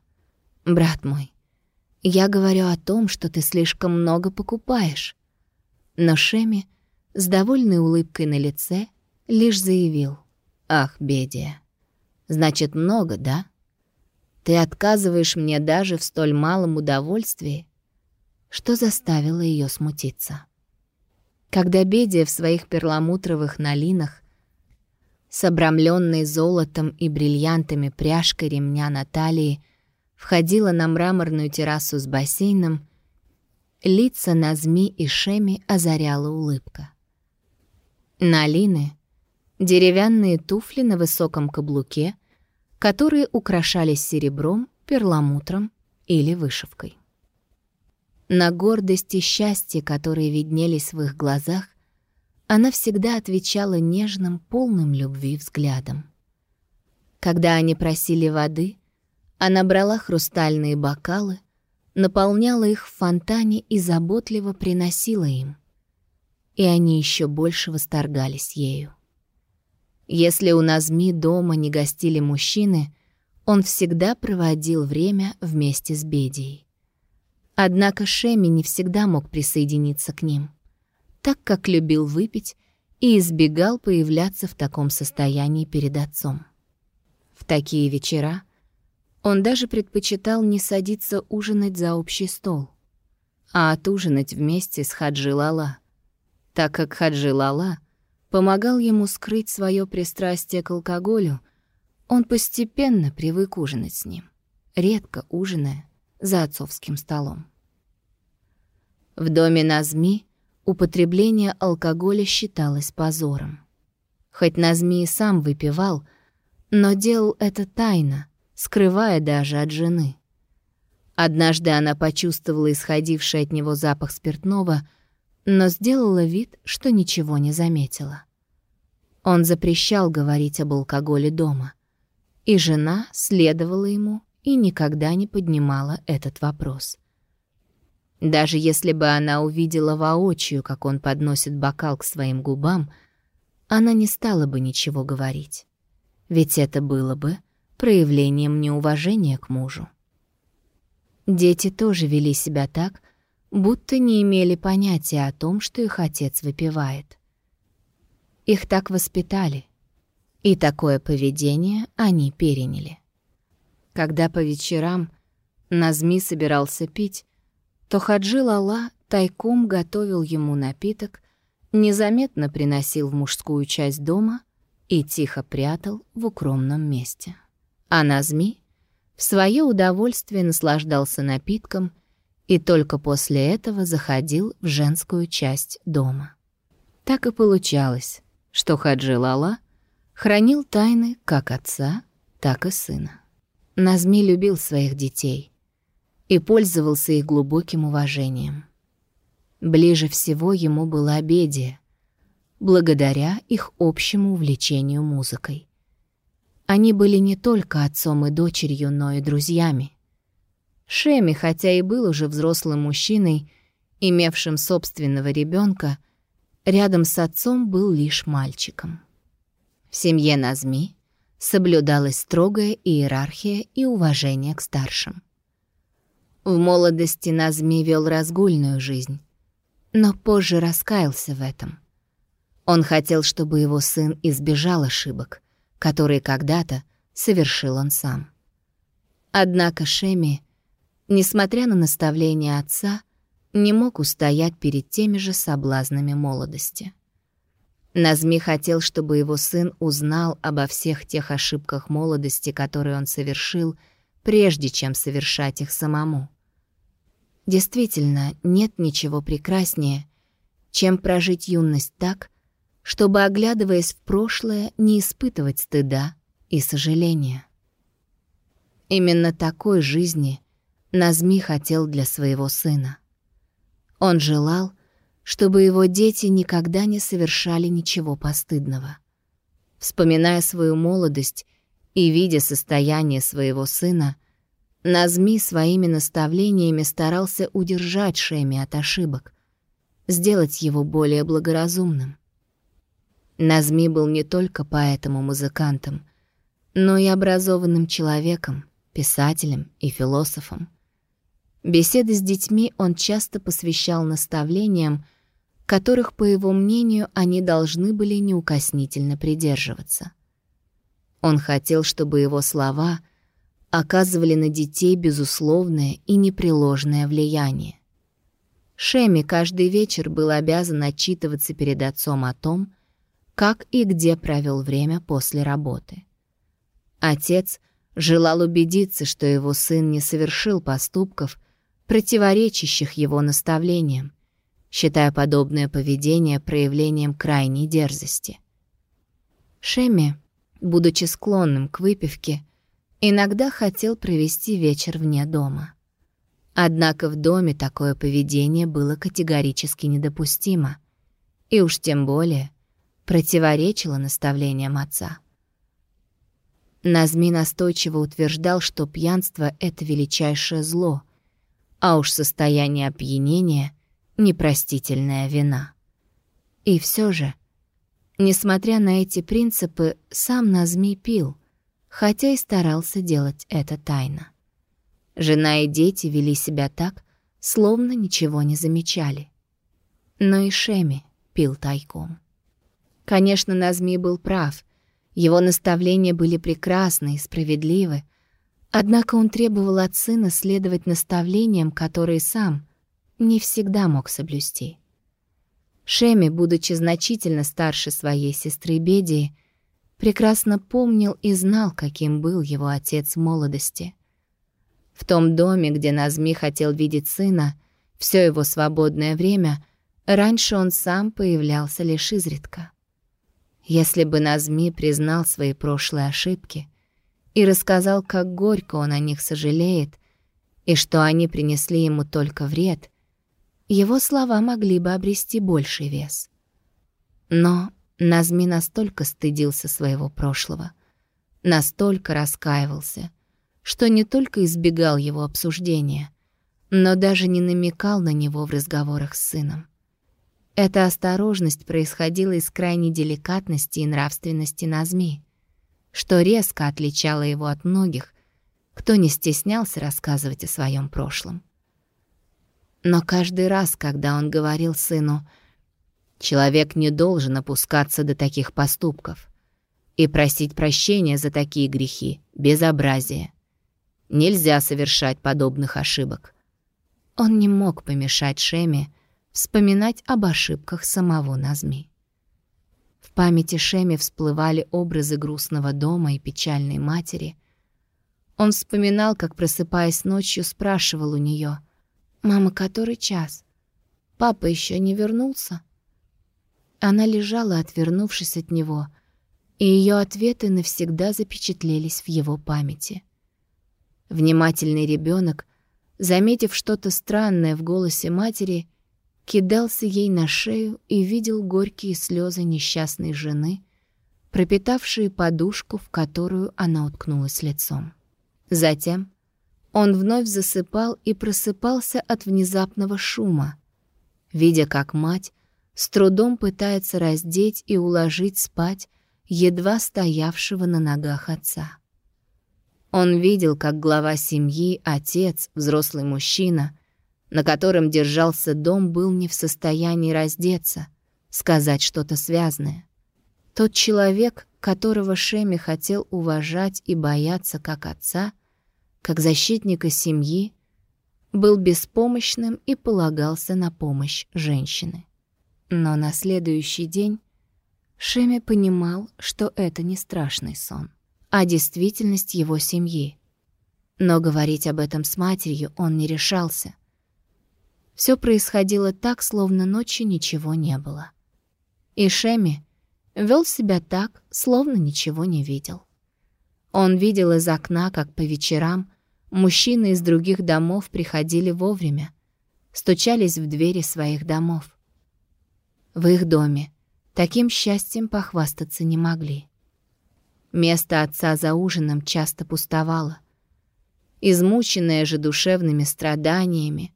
«Брат мой, я говорю о том, что ты слишком много покупаешь». Но Шеми с довольной улыбкой на лице лишь заявил. «Ах, Бедия, значит, много, да? Ты отказываешь мне даже в столь малом удовольствии?» Что заставило ее смутиться. Когда Бедия в своих перламутровых налинах с обрамленной золотом и бриллиантами пряжкой ремня на талии входила на мраморную террасу с бассейном, лица Назми и Шеми озаряла улыбка. Налины — деревянные туфли на высоком каблуке, которые украшались серебром, перламутром или вышивкой. На гордость и счастье, которые виднелись в их глазах, она всегда отвечала нежным, полным любви взглядом. Когда они просили воды, она брала хрустальные бокалы, наполняла их в фонтане и заботливо приносила им. И они еще больше восторгались ею. Если у Назми дома не гостили мужчины, он всегда проводил время вместе с Бедией. Однако Шеми не всегда мог присоединиться к ним, так как любил выпить и избегал появляться в таком состоянии перед отцом. В такие вечера он даже предпочитал не садиться ужинать за общий стол, а отужинать вместе с Хаджи Лала, так как Хаджи Лала помогал ему скрыть свое пристрастие к алкоголю, он постепенно привык ужинать с ним, редко ужиная за отцовским столом. В доме Назми употребление алкоголя считалось позором. Хоть Назми и сам выпивал, но делал это тайно, скрывая даже от жены. Однажды она почувствовала исходивший от него запах спиртного, но сделала вид, что ничего не заметила. Он запрещал говорить об алкоголе дома, и жена следовала ему и никогда не поднимала этот вопрос. Даже если бы она увидела воочию, как он подносит бокал к своим губам, она не стала бы ничего говорить. Ведь это было бы проявлением неуважения к мужу. Дети тоже вели себя так, будто не имели понятия о том, что их отец выпивает. Их так воспитали, и такое поведение они переняли. Когда по вечерам Назми собирался пить, то Хаджи Лала тайком готовил ему напиток, незаметно приносил в мужскую часть дома и тихо прятал в укромном месте. А Назми в свое удовольствие наслаждался напитком и только после этого заходил в женскую часть дома. Так и получалось, что Хаджи Лала хранил тайны как отца, так и сына. Назми любил своих детей и пользовался их глубоким уважением. Ближе всего ему была Бедия, благодаря их общему увлечению музыкой. Они были не только отцом и дочерью, но и друзьями. Шеми, хотя и был уже взрослым мужчиной, имевшим собственного ребенка, рядом с отцом был лишь мальчиком. В семье Назми соблюдалась строгая иерархия и уважение к старшим. В молодости Назми вел разгульную жизнь, но позже раскаялся в этом. Он хотел, чтобы его сын избежал ошибок — который когда-то совершил он сам. Однако Шеми, несмотря на наставления отца, не мог устоять перед теми же соблазнами молодости. Назми хотел, чтобы его сын узнал обо всех тех ошибках молодости, которые он совершил, прежде чем совершать их самому. Действительно, нет ничего прекраснее, чем прожить юность так, чтобы, оглядываясь в прошлое, не испытывать стыда и сожаления. Именно такой жизни Назми хотел для своего сына. Он желал, чтобы его дети никогда не совершали ничего постыдного. Вспоминая свою молодость и видя состояние своего сына, Назми своими наставлениями старался удержать Шеми от ошибок, сделать его более благоразумным. Назми был не только поэтом музыкантом, но и образованным человеком, писателем и философом. Беседы с детьми он часто посвящал наставлениям, которых, по его мнению, они должны были неукоснительно придерживаться. Он хотел, чтобы его слова оказывали на детей безусловное и непреложное влияние. Шеми каждый вечер был обязан отчитываться перед отцом о том, как и где провел время после работы. Отец желал убедиться, что его сын не совершил поступков, противоречащих его наставлениям, считая подобное поведение проявлением крайней дерзости. Шеми, будучи склонным к выпивке, иногда хотел провести вечер вне дома. Однако в доме такое поведение было категорически недопустимо, и уж тем более — противоречило наставлениям отца. Назми настойчиво утверждал, что пьянство — это величайшее зло, а уж состояние опьянения — непростительная вина. И все же, несмотря на эти принципы, сам Назми пил, хотя и старался делать это тайно. Жена и дети вели себя так, словно ничего не замечали. Но и Шеми пил тайком. Конечно, Назми был прав. Его наставления были прекрасны и справедливы. Однако он требовал от сына следовать наставлениям, которые сам не всегда мог соблюсти. Шеми, будучи значительно старше своей сестры Бедии, прекрасно помнил и знал, каким был его отец в молодости. В том доме, где Назми хотел видеть сына, все его свободное время, раньше он сам появлялся лишь изредка. Если бы Назми признал свои прошлые ошибки и рассказал, как горько он о них сожалеет, и что они принесли ему только вред, его слова могли бы обрести больший вес. Но Назми настолько стыдился своего прошлого, настолько раскаивался, что не только избегал его обсуждения, но даже не намекал на него в разговорах с сыном. Эта осторожность происходила из крайней деликатности и нравственности Назми, что резко отличало его от многих, кто не стеснялся рассказывать о своем прошлом. Но каждый раз, когда он говорил сыну, «Человек не должен опускаться до таких поступков и просить прощения за такие грехи, безобразие. Нельзя совершать подобных ошибок». Он не мог помешать Шеме вспоминать об ошибках самого Назми. В памяти Шеми всплывали образы грустного дома и печальной матери. Он вспоминал, как, просыпаясь ночью, спрашивал у нее, «Мама, который час? Папа еще не вернулся?» Она лежала, отвернувшись от него, и ее ответы навсегда запечатлелись в его памяти. Внимательный ребенок, заметив что-то странное в голосе матери, кидался ей на шею и видел горькие слезы несчастной жены, пропитавшие подушку, в которую она уткнулась лицом. Затем он вновь засыпал и просыпался от внезапного шума, видя, как мать с трудом пытается раздеть и уложить спать едва стоявшего на ногах отца. Он видел, как глава семьи, отец, взрослый мужчина, на котором держался дом, был не в состоянии раздеться, сказать что-то связное. Тот человек, которого Шеми хотел уважать и бояться как отца, как защитника семьи, был беспомощным и полагался на помощь женщины. Но на следующий день Шеми понимал, что это не страшный сон, а действительность его семьи. Но говорить об этом с матерью он не решался. Все происходило так, словно ночью ничего не было. И Шеми вел себя так, словно ничего не видел. Он видел из окна, как по вечерам мужчины из других домов приходили вовремя, стучались в двери своих домов. В их доме таким счастьем похвастаться не могли. Место отца за ужином часто пустовало. Измученная же душевными страданиями,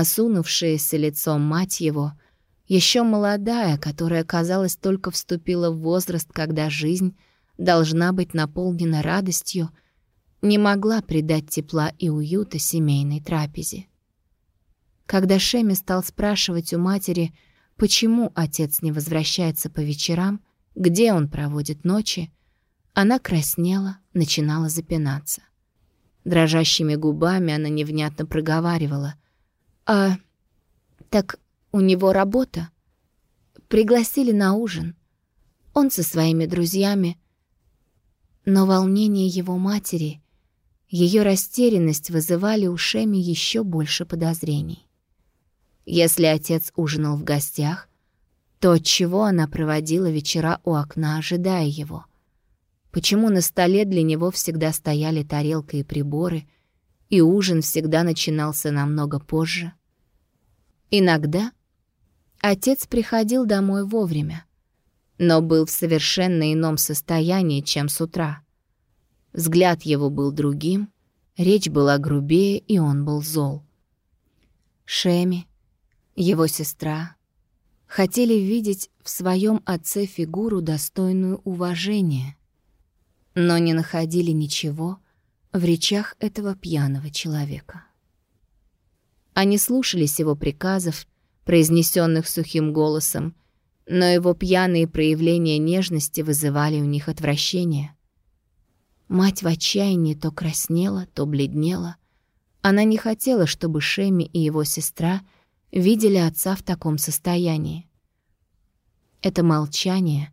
осунувшаяся лицом мать его, еще молодая, которая, казалось, только вступила в возраст, когда жизнь должна быть наполнена радостью, не могла придать тепла и уюта семейной трапезе. Когда Шеми стал спрашивать у матери, почему отец не возвращается по вечерам, где он проводит ночи, она краснела, начинала запинаться. Дрожащими губами она невнятно проговаривала. «А, так у него работа? Пригласили на ужин. Он со своими друзьями. Но волнение его матери, ее растерянность вызывали у Шеми еще больше подозрений. Если отец ужинал в гостях, то от чего она проводила вечера у окна, ожидая его? Почему на столе для него всегда стояли тарелка и приборы, и ужин всегда начинался намного позже? Иногда отец приходил домой вовремя, но был в совершенно ином состоянии, чем с утра. Взгляд его был другим, речь была грубее, и он был зол. Шеми, его сестра, хотели видеть в своем отце фигуру, достойную уважения, но не находили ничего в речах этого пьяного человека. Они слушались его приказов, произнесенных сухим голосом, но его пьяные проявления нежности вызывали у них отвращение. Мать в отчаянии то краснела, то бледнела. Она не хотела, чтобы Шеми и его сестра видели отца в таком состоянии. Это молчание,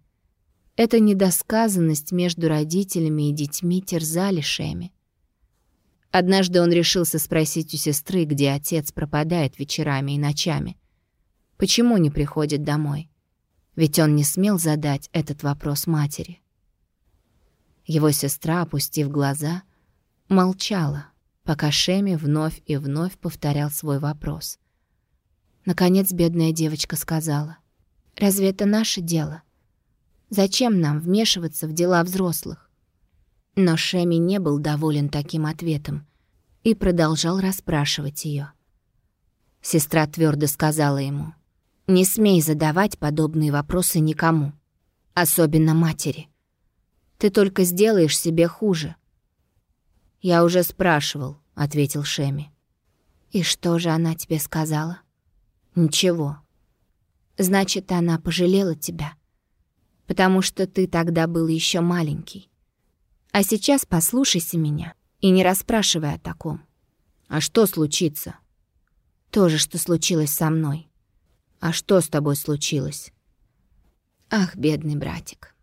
эта недосказанность между родителями и детьми терзали Шеми. Однажды он решился спросить у сестры, где отец пропадает вечерами и ночами. Почему не приходит домой? Ведь он не смел задать этот вопрос матери. Его сестра, опустив глаза, молчала, пока Шеми вновь и вновь повторял свой вопрос. Наконец бедная девочка сказала, «Разве это наше дело? Зачем нам вмешиваться в дела взрослых?» Но Шеми не был доволен таким ответом и продолжал расспрашивать ее. Сестра твердо сказала ему, «Не смей задавать подобные вопросы никому, особенно матери. Ты только сделаешь себе хуже». «Я уже спрашивал», — ответил Шеми. «И что же она тебе сказала?» «Ничего». «Значит, она пожалела тебя, потому что ты тогда был еще маленький. А сейчас послушайся меня и не расспрашивай о таком. А что случится? То же, что случилось со мной. А что с тобой случилось? Ах, бедный братик.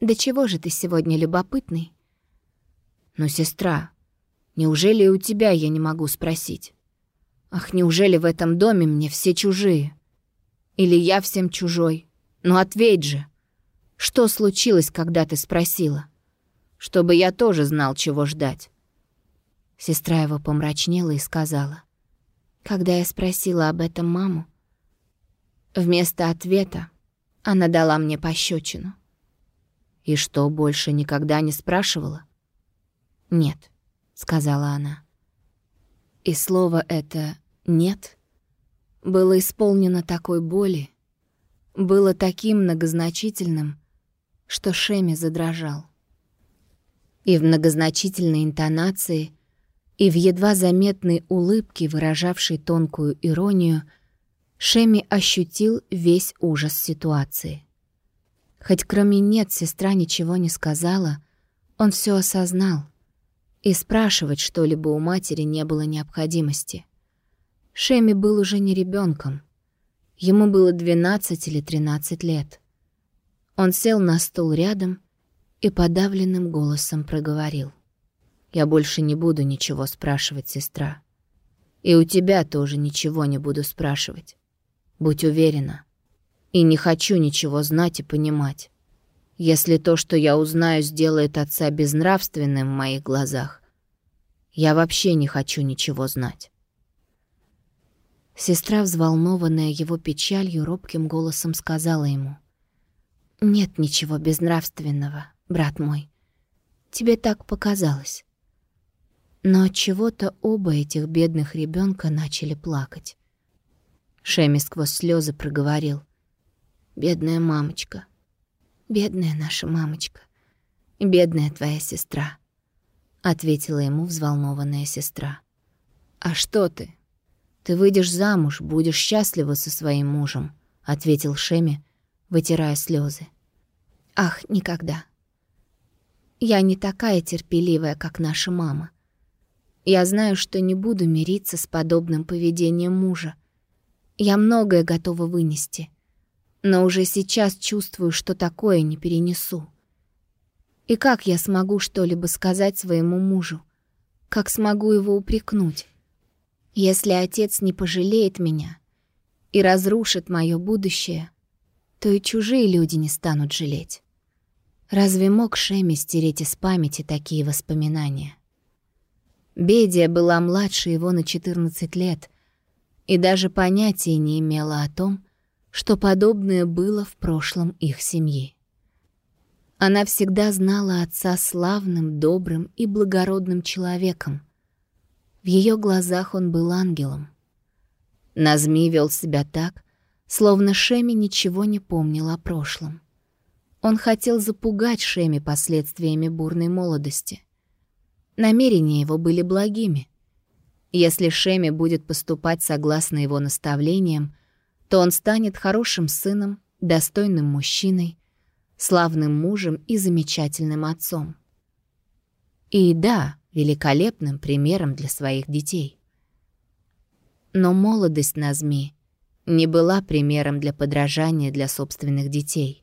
Да чего же ты сегодня любопытный? Но, сестра, неужели и у тебя я не могу спросить? Ах, неужели в этом доме мне все чужие? Или я всем чужой? Ну ответь же! Что случилось, когда ты спросила? Чтобы я тоже знал, чего ждать». Сестра его помрачнела и сказала. Когда я спросила об этом маму, вместо ответа она дала мне пощечину. «И что, больше никогда не спрашивала?» «Нет», — сказала она. И слово это «нет» было исполнено такой боли, было таким многозначительным, что Шеми задрожал. И в многозначительной интонации, и в едва заметной улыбке, выражавшей тонкую иронию, Шеми ощутил весь ужас ситуации. Хоть кроме «нет» сестра ничего не сказала, он все осознал, и спрашивать что-либо у матери не было необходимости. Шеми был уже не ребенком. Ему было 12 или 13 лет. Он сел на стул рядом и подавленным голосом проговорил. «Я больше не буду ничего спрашивать, сестра. И у тебя тоже ничего не буду спрашивать. Будь уверена. И не хочу ничего знать и понимать. Если то, что я узнаю, сделает отца безнравственным в моих глазах, я вообще не хочу ничего знать». Сестра, взволнованная его печалью, робким голосом сказала ему. «Нет ничего безнравственного, брат мой. Тебе так показалось». Но от чего-то оба этих бедных ребенка начали плакать. Шеми сквозь слезы проговорил. «Бедная мамочка, бедная наша мамочка, бедная твоя сестра», — ответила ему взволнованная сестра. «А что ты? Ты выйдешь замуж, будешь счастлива со своим мужем», — ответил Шеми, вытирая слезы. «Ах, никогда. Я не такая терпеливая, как наша мама. Я знаю, что не буду мириться с подобным поведением мужа. Я многое готова вынести, но уже сейчас чувствую, что такое не перенесу. И как я смогу что-либо сказать своему мужу? Как смогу его упрекнуть? Если отец не пожалеет меня и разрушит мое будущее, то и чужие люди не станут жалеть. Разве мог Шеми стереть из памяти такие воспоминания? Бедия была младше его на 14 лет — и даже понятия не имела о том, что подобное было в прошлом их семьи. Она всегда знала отца славным, добрым и благородным человеком. В ее глазах он был ангелом. Назми вел себя так, словно Шеми ничего не помнил о прошлом. Он хотел запугать Шеми последствиями бурной молодости. Намерения его были благими. Если Шеми будет поступать согласно его наставлениям, то он станет хорошим сыном, достойным мужчиной, славным мужем и замечательным отцом. И да, великолепным примером для своих детей. Но молодость Назми не была примером для подражания для собственных детей.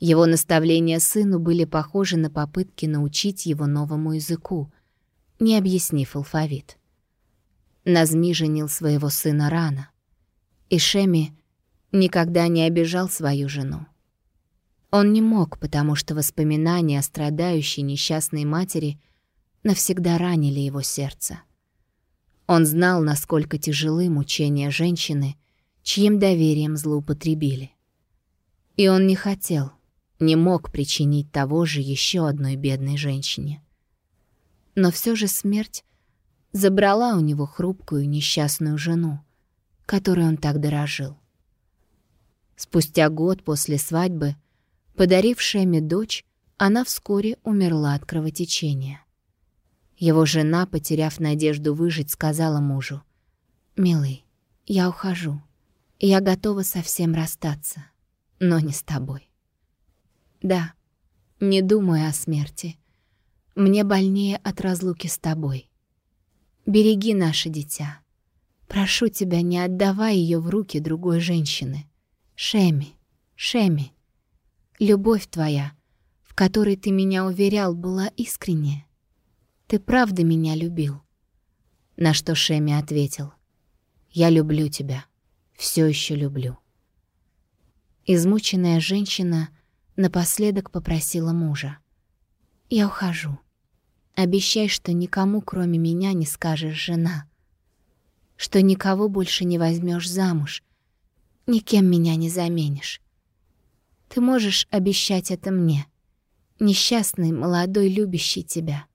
Его наставления сыну были похожи на попытки научить его новому языку, не объяснив алфавит. Назми женил своего сына рано, и Шеми никогда не обижал свою жену. Он не мог, потому что воспоминания о страдающей несчастной матери навсегда ранили его сердце. Он знал, насколько тяжелы мучения женщины, чьим доверием злоупотребили. И он не хотел, не мог причинить того же еще одной бедной женщине. Но все же смерть забрала у него хрупкую несчастную жену, которой он так дорожил. Спустя год после свадьбы, подарив Шеме дочь, она вскоре умерла от кровотечения. Его жена, потеряв надежду выжить, сказала мужу, «Милый, я ухожу. Я готова совсем расстаться, но не с тобой». «Да, не думаю о смерти. Мне больнее от разлуки с тобой. Береги наше дитя. Прошу тебя, не отдавай ее в руки другой женщины. Шеми, Шеми, любовь твоя, в которой ты меня уверял, была искренняя. Ты правда меня любил?» На что Шеми ответил, «Я люблю тебя, все еще люблю». Измученная женщина напоследок попросила мужа. «Я ухожу. Обещай, что никому, кроме меня, не скажешь жена. Что никого больше не возьмешь замуж. Никем меня не заменишь. Ты можешь обещать это мне, несчастный, молодой, любящий тебя.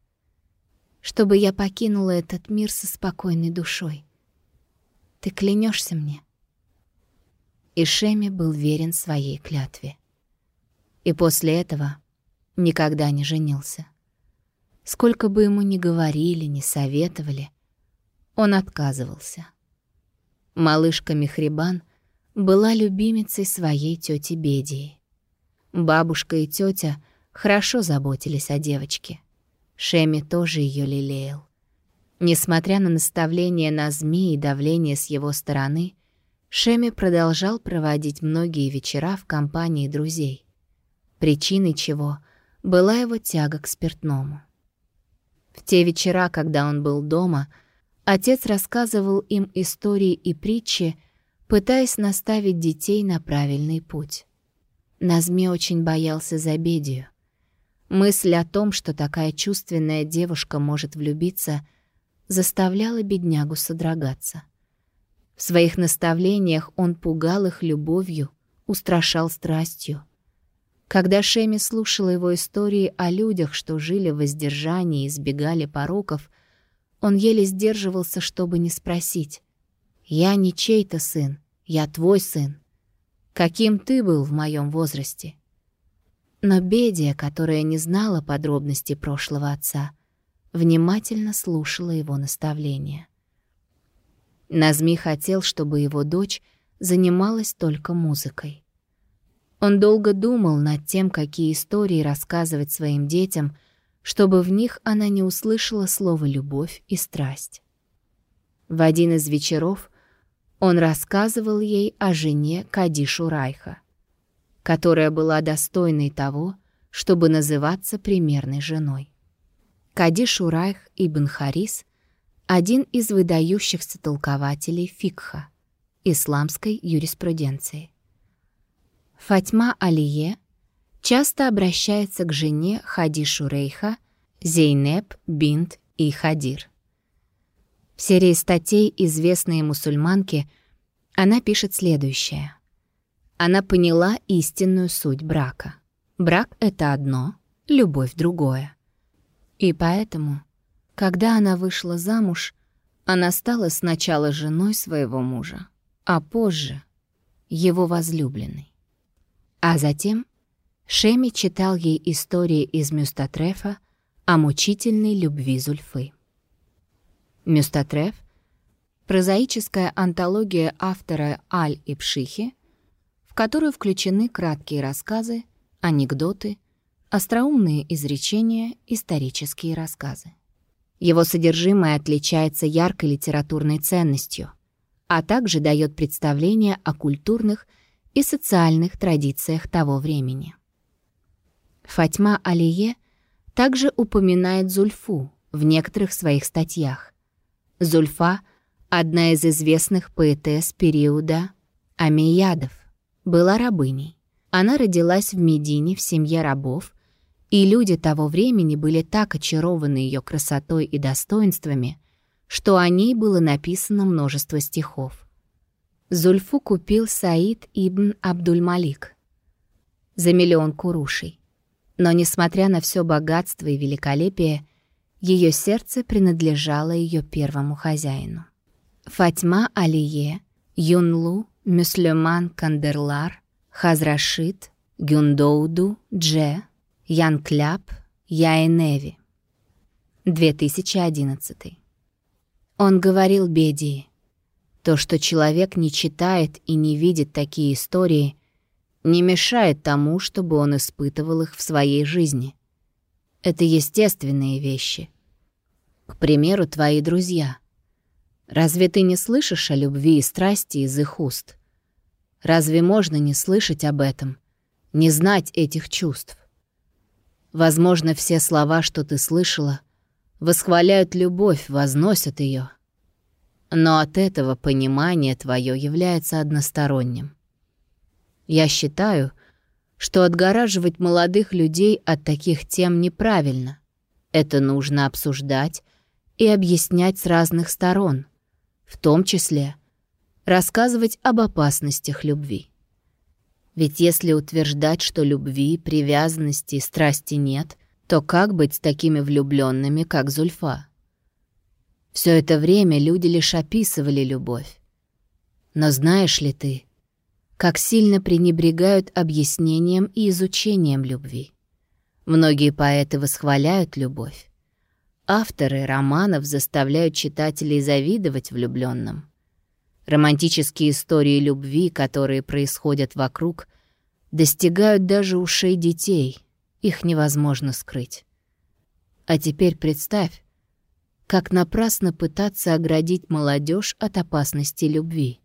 Чтобы я покинула этот мир со спокойной душой. Ты клянешься мне?» И Шеми был верен своей клятве. И после этого никогда не женился. Сколько бы ему ни говорили, ни советовали, он отказывался. Малышка Мехрибан была любимицей своей тети Бедии. Бабушка и тетя хорошо заботились о девочке. Шеми тоже ее лелеял. Несмотря на наставления на змеи и давление с его стороны, Шеми продолжал проводить многие вечера в компании друзей, причиной чего была его тяга к спиртному. В те вечера, когда он был дома, отец рассказывал им истории и притчи, пытаясь наставить детей на правильный путь. Назме очень боялся за Бедию. Мысль о том, что такая чувственная девушка может влюбиться, заставляла беднягу содрогаться. В своих наставлениях он пугал их любовью, устрашал страстью. Когда Шеми слушала его истории о людях, что жили в воздержании и избегали пороков, он еле сдерживался, чтобы не спросить. «Я не чей-то сын, я твой сын. Каким ты был в моем возрасте?» Но Бедия, которая не знала подробностей прошлого отца, внимательно слушала его наставления. Назми хотел, чтобы его дочь занималась только музыкой. Он долго думал над тем, какие истории рассказывать своим детям, чтобы в них она не услышала слово «любовь» и «страсть». В один из вечеров он рассказывал ей о жене Кадишу Райха, которая была достойной того, чтобы называться примерной женой. Кадишу Райх ибн Харис один из выдающихся толкователей фикха, исламской юриспруденции. Фатьма Алие часто обращается к жене Хадишу Рейха Зейнеп Бинт и Хадир. В серии статей «Известные мусульманки» она пишет следующее. Она поняла истинную суть брака. Брак — это одно, любовь — другое. И поэтому когда она вышла замуж, она стала сначала женой своего мужа, а позже — его возлюбленной. А затем Шеми читал ей истории из Мюстатрефа о мучительной любви Зульфы. Мюстатреф — прозаическая антология автора Аль-Ипшихи, в которую включены краткие рассказы, анекдоты, остроумные изречения, исторические рассказы. Его содержимое отличается яркой литературной ценностью, а также дает представление о культурных и социальных традициях того времени. Фатьма Алие также упоминает Зульфу в некоторых своих статьях. Зульфа — одна из известных поэтесс периода Амиядов, была рабыней. Она родилась в Медине в семье рабов и люди того времени были так очарованы ее красотой и достоинствами, что о ней было написано множество стихов. Зульфу купил Саид ибн Абдуль-Малик за миллион курушей. Но, несмотря на все богатство и великолепие, ее сердце принадлежало ее первому хозяину. Фатьма Алие, Юнлу, Мюслюман Кандерлар, Хазрашид, Гюндоуду, Дже, Ян Кляп, Я и Неви. 2011. Он говорил Бедии, то, что человек не читает и не видит такие истории, не мешает тому, чтобы он испытывал их в своей жизни. Это естественные вещи. К примеру, твои друзья. Разве ты не слышишь о любви и страсти из их уст? Разве можно не слышать об этом, не знать этих чувств? Возможно, все слова, что ты слышала, восхваляют любовь, возносят ее. Но от этого понимание твое является односторонним. Я считаю, что отгораживать молодых людей от таких тем неправильно. Это нужно обсуждать и объяснять с разных сторон, в том числе рассказывать об опасностях любви. Ведь если утверждать, что любви, привязанности и страсти нет, то как быть с такими влюбленными, как Зульфа? Все это время люди лишь описывали любовь. Но знаешь ли ты, как сильно пренебрегают объяснением и изучением любви? Многие поэты восхваляют любовь. Авторы романов заставляют читателей завидовать влюбленным. Романтические истории любви, которые происходят вокруг, достигают даже ушей детей. Их невозможно скрыть. А теперь представь, как напрасно пытаться оградить молодежь от опасности любви.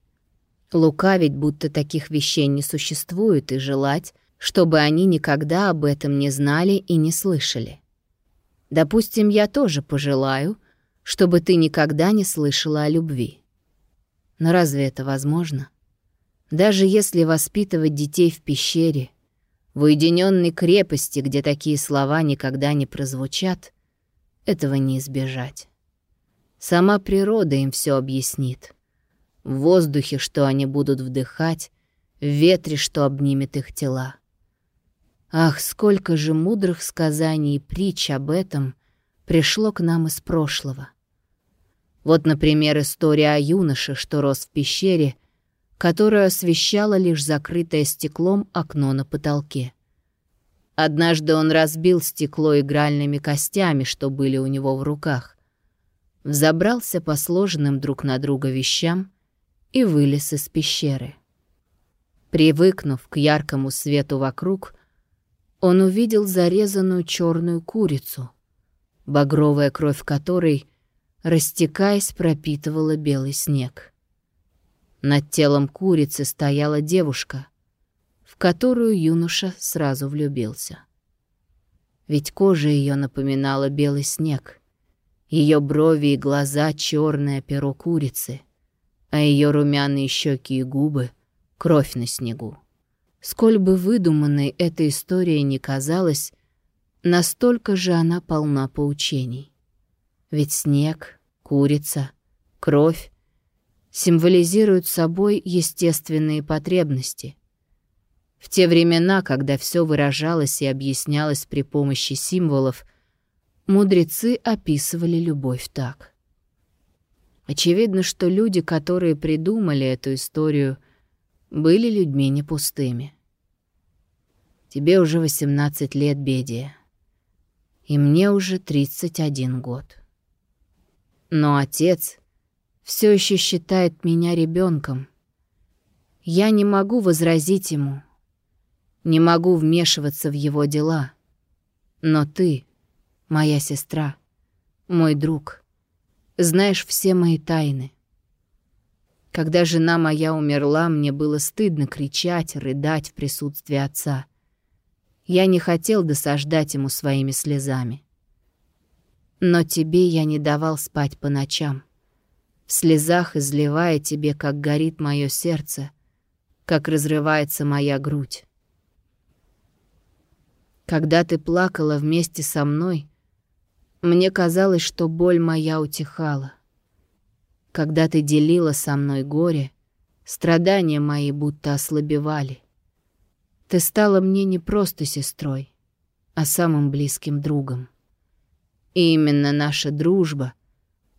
Лукавить, будто таких вещей не существует, и желать, чтобы они никогда об этом не знали и не слышали. Допустим, я тоже пожелаю, чтобы ты никогда не слышала о любви. Но разве это возможно? Даже если воспитывать детей в пещере, в уединенной крепости, где такие слова никогда не прозвучат, этого не избежать. Сама природа им все объяснит. В воздухе, что они будут вдыхать, в ветре, что обнимет их тела. Ах, сколько же мудрых сказаний и притч об этом пришло к нам из прошлого. Вот, например, история о юноше, что рос в пещере, которую освещало лишь закрытое стеклом окно на потолке. Однажды он разбил стекло игральными костями, что были у него в руках, взобрался по сложенным друг на друга вещам и вылез из пещеры. Привыкнув к яркому свету вокруг, он увидел зарезанную черную курицу, багровая кровь которой — растекаясь, пропитывала белый снег. Над телом курицы стояла девушка, в которую юноша сразу влюбился. Ведь кожа ее напоминала белый снег, ее брови и глаза — черное перо курицы, а ее румяные щеки и губы — кровь на снегу. Сколь бы выдуманной эта история не казалась, настолько же она полна поучений. Ведь снег, курица, кровь символизируют собой естественные потребности. В те времена, когда все выражалось и объяснялось при помощи символов, мудрецы описывали любовь так. Очевидно, что люди, которые придумали эту историю, были людьми не пустыми. Тебе уже 18 лет, Бедия, и мне уже 31 год. Но отец все еще считает меня ребенком. Я не могу возразить ему, не могу вмешиваться в его дела. Но ты, моя сестра, мой друг, знаешь все мои тайны. Когда жена моя умерла, мне было стыдно кричать, рыдать в присутствии отца. Я не хотел досаждать ему своими слезами. Но тебе я не давал спать по ночам, в слезах изливая тебе, как горит мое сердце, как разрывается моя грудь. Когда ты плакала вместе со мной, мне казалось, что боль моя утихала. Когда ты делила со мной горе, страдания мои будто ослабевали. Ты стала мне не просто сестрой, а самым близким другом. И именно наша дружба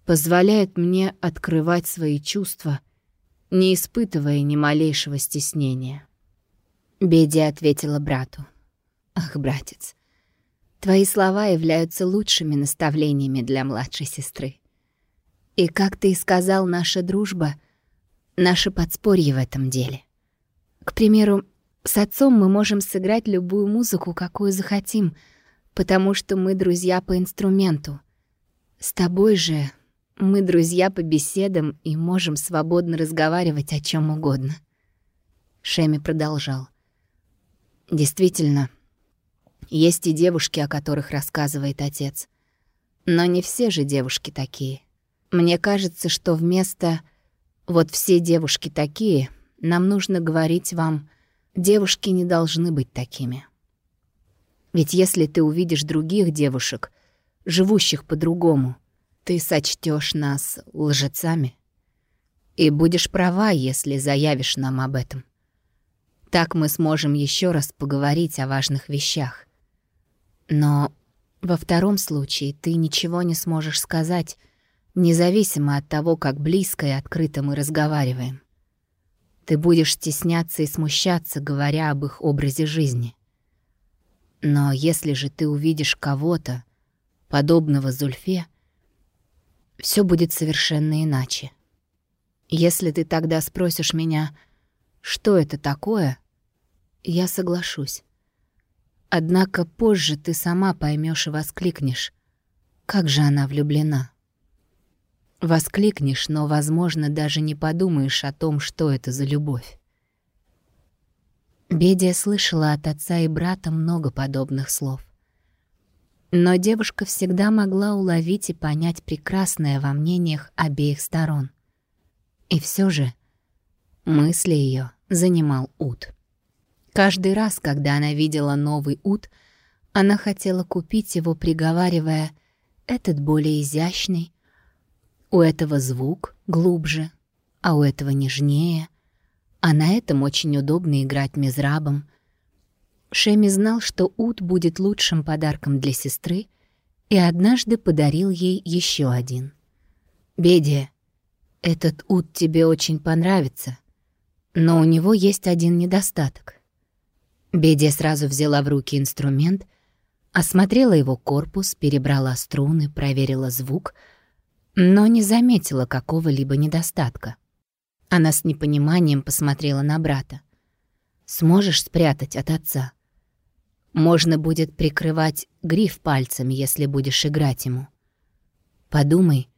позволяет мне открывать свои чувства, не испытывая ни малейшего стеснения. Беди ответила брату. «Ах, братец, твои слова являются лучшими наставлениями для младшей сестры. И, как ты и сказал, наша дружба — наше подспорье в этом деле. К примеру, с отцом мы можем сыграть любую музыку, какую захотим — потому что мы друзья по инструменту. С тобой же мы друзья по беседам и можем свободно разговаривать о чем угодно. Шеми продолжал. Действительно, есть и девушки, о которых рассказывает отец. Но не все же девушки такие. Мне кажется, что вместо «вот все девушки такие» нам нужно говорить вам Девушки не должны быть такими. Ведь если ты увидишь других девушек, живущих по-другому, ты сочтешь нас лжецами. И будешь права, если заявишь нам об этом. Так мы сможем еще раз поговорить о важных вещах. Но во втором случае ты ничего не сможешь сказать, независимо от того, как близко и открыто мы разговариваем. Ты будешь стесняться и смущаться, говоря об их образе жизни. Но если же ты увидишь кого-то, подобного Зульфе, все будет совершенно иначе. Если ты тогда спросишь меня, что это такое, я соглашусь. Однако позже ты сама поймешь и воскликнешь, как же она влюблена. Воскликнешь, но, возможно, даже не подумаешь о том, что это за любовь. Бедия слышала от отца и брата много подобных слов. Но девушка всегда могла уловить и понять прекрасное во мнениях обеих сторон. И все же мысли ее занимал Ут. Каждый раз, когда она видела новый ут, она хотела купить его, приговаривая «этот более изящный», у этого звук глубже, а у этого нежнее, а на этом очень удобно играть мизрабом. Шеми знал, что ут будет лучшим подарком для сестры, и однажды подарил ей еще один. «Бедия, этот ут тебе очень понравится, но у него есть один недостаток. Бедия сразу взяла в руки инструмент, осмотрела его корпус, перебрала струны, проверила звук, но не заметила какого-либо недостатка. Она с непониманием посмотрела на брата. «Сможешь спрятать от отца? Можно будет прикрывать гриф пальцами, если будешь играть ему. Подумай,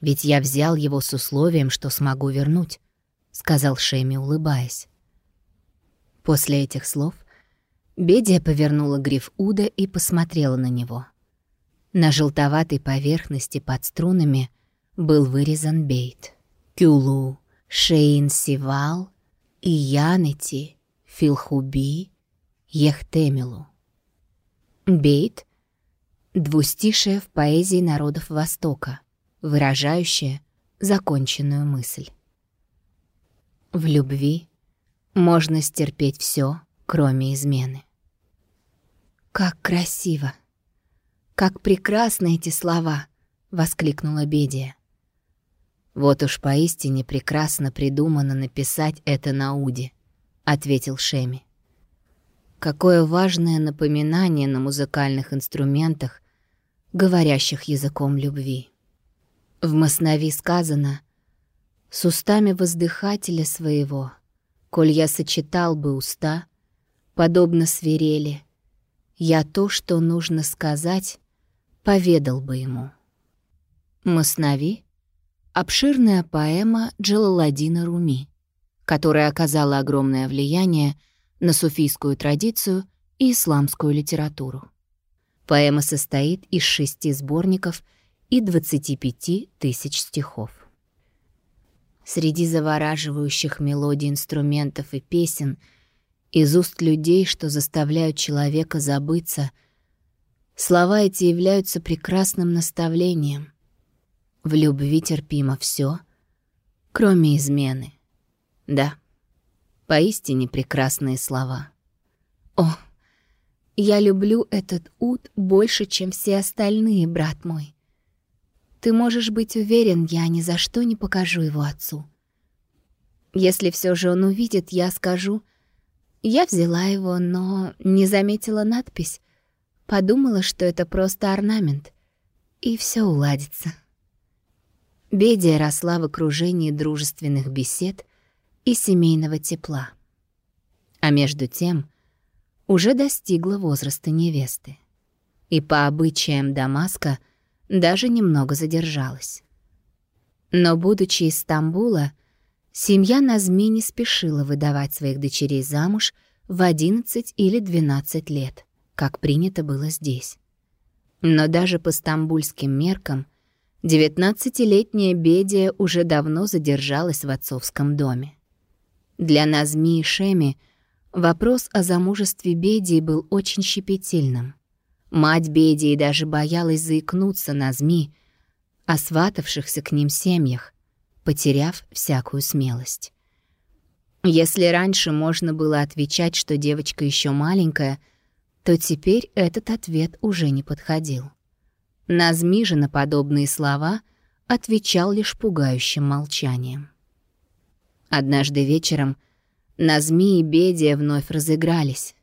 ведь я взял его с условием, что смогу вернуть», — сказал Шеми, улыбаясь. После этих слов Бедия повернула гриф Уда и посмотрела на него. На желтоватой поверхности под струнами был вырезан бейт. Кюлу, Шейн Сивал, Иянети, Филхуби, Ехтемилу. Бейт — двустишее в поэзии народов Востока, выражающее законченную мысль. В любви можно стерпеть все, кроме измены. «Как красиво! Как прекрасны эти слова!» — воскликнула Бедия. «Вот уж поистине прекрасно придумано написать это на Уде», — ответил Шеми. «Какое важное напоминание на музыкальных инструментах, говорящих языком любви. В Маснави сказано «С устами воздыхателя своего Коль я сочетал бы уста, подобно свирели, я то, что нужно сказать, поведал бы ему. Маснави — обширная поэма Джалаладдина Руми, которая оказала огромное влияние на суфийскую традицию и исламскую литературу. Поэма состоит из шести сборников и 25 тысяч стихов. Среди завораживающих мелодий инструментов и песен, из уст людей, что заставляют человека забыться, слова эти являются прекрасным наставлением. В любви терпимо все, кроме измены. Да, поистине прекрасные слова. О, я люблю этот ут больше, чем все остальные, брат мой. Ты можешь быть уверен, я ни за что не покажу его отцу. Если все же он увидит, я скажу... Я взяла его, но не заметила надпись. Подумала, что это просто орнамент. И все уладится. Бедия росла в окружении дружественных бесед и семейного тепла. А между тем уже достигла возраста невесты. И по обычаям Дамаска — даже немного задержалась. Но, будучи из Стамбула, семья Назми не спешила выдавать своих дочерей замуж в 11 или 12 лет, как принято было здесь. Но даже по стамбульским меркам 19-летняя Бедия уже давно задержалась в отцовском доме. Для Назми и Шеми Вопрос о замужестве Бедии был очень щепетильным. Мать Бедии даже боялась заикнуться на ЗМИ о сватавшихся к ним семьях, потеряв всякую смелость. Если раньше можно было отвечать, что девочка еще маленькая, то теперь этот ответ уже не подходил. Назми же на подобные слова отвечал лишь пугающим молчанием. Однажды вечером Назми и Бедия вновь разыгрались.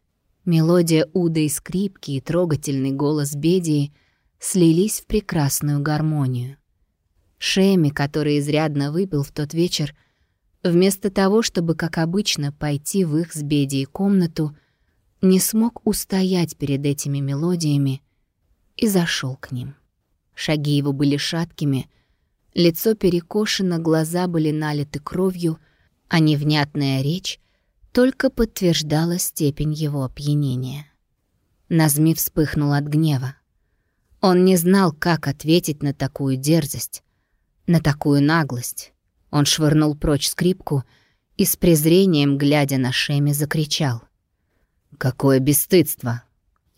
Мелодия уда и скрипки и трогательный голос Бедии слились в прекрасную гармонию. Шеми, который изрядно выпил в тот вечер, вместо того, чтобы, как обычно, пойти в их с Бедией комнату, не смог устоять перед этими мелодиями и зашел к ним. Шаги его были шаткими, лицо перекошено, глаза были налиты кровью, а невнятная речь только подтверждала степень его опьянения. Назми вспыхнул от гнева. Он не знал, как ответить на такую дерзость, на такую наглость. Он швырнул прочь скрипку и с презрением, глядя на Шеми, закричал. «Какое бесстыдство!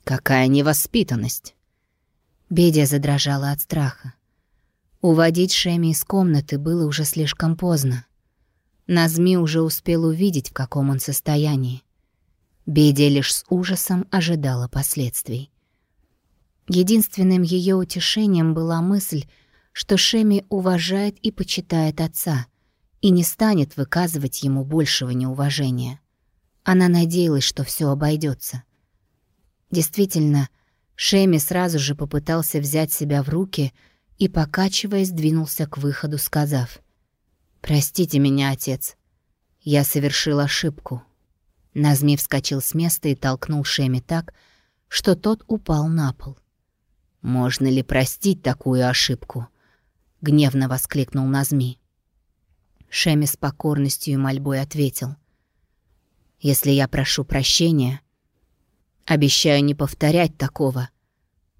Какая невоспитанность!» Бедя задрожала от страха. Уводить Шеми из комнаты было уже слишком поздно. Назми уже успел увидеть, в каком он состоянии. Бедя лишь с ужасом ожидала последствий. Единственным ее утешением была мысль, что Шеми уважает и почитает отца и не станет выказывать ему большего неуважения. Она надеялась, что все обойдется. Действительно, Шеми сразу же попытался взять себя в руки и, покачиваясь, двинулся к выходу, сказав — «Простите меня, отец. Я совершил ошибку». Назми вскочил с места и толкнул Шеми так, что тот упал на пол. «Можно ли простить такую ошибку?» — гневно воскликнул Назми. Шеми с покорностью и мольбой ответил. «Если я прошу прощения, обещаю не повторять такого.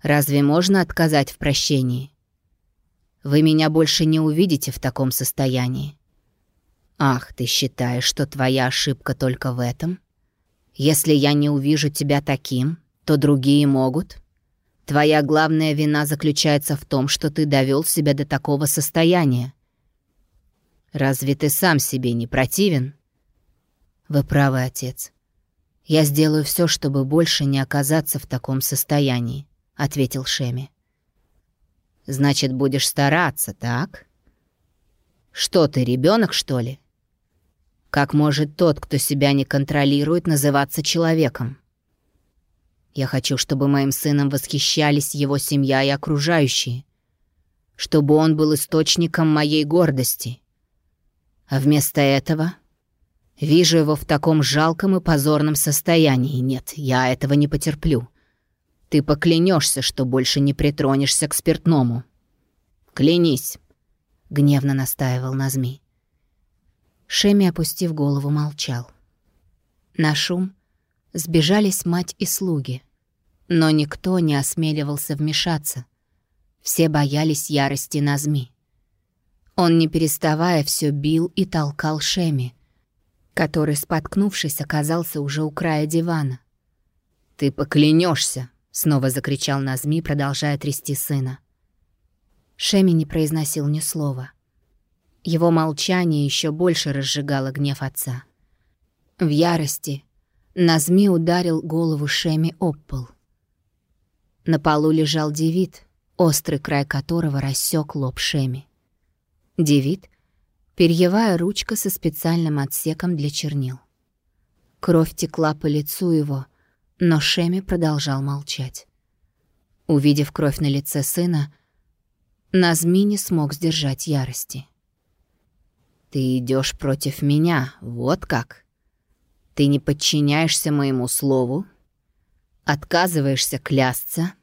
Разве можно отказать в прощении?» Вы меня больше не увидите в таком состоянии. Ах, ты считаешь, что твоя ошибка только в этом? Если я не увижу тебя таким, то другие могут. Твоя главная вина заключается в том, что ты довел себя до такого состояния. Разве ты сам себе не противен? Вы правы, отец. Я сделаю все, чтобы больше не оказаться в таком состоянии, ответил Шеми. Значит, будешь стараться, так? Что ты, ребенок, что ли? Как может тот, кто себя не контролирует, называться человеком? Я хочу, чтобы моим сыном восхищались его семья и окружающие, чтобы он был источником моей гордости. А вместо этого вижу его в таком жалком и позорном состоянии. Нет, я этого не потерплю. Ты поклянешься, что больше не притронешься к спиртному. Клянись, гневно настаивал Назми. Шеми, опустив голову, молчал. На шум сбежались мать и слуги, но никто не осмеливался вмешаться. Все боялись ярости Назми. Он, не переставая, все бил и толкал Шеми, который, споткнувшись, оказался уже у края дивана. «Ты поклянешься, Снова закричал Назми, продолжая трясти сына. Шеми не произносил ни слова. Его молчание еще больше разжигало гнев отца. В ярости Назми ударил голову Шеми об пол. На полу лежал Девид, острый край которого рассек лоб Шеми. Девид — перьевая ручка со специальным отсеком для чернил. Кровь текла по лицу его — но Шеми продолжал молчать. Увидев кровь на лице сына, Назми не смог сдержать ярости. «Ты идешь против меня, вот как? Ты не подчиняешься моему слову? Отказываешься клясться?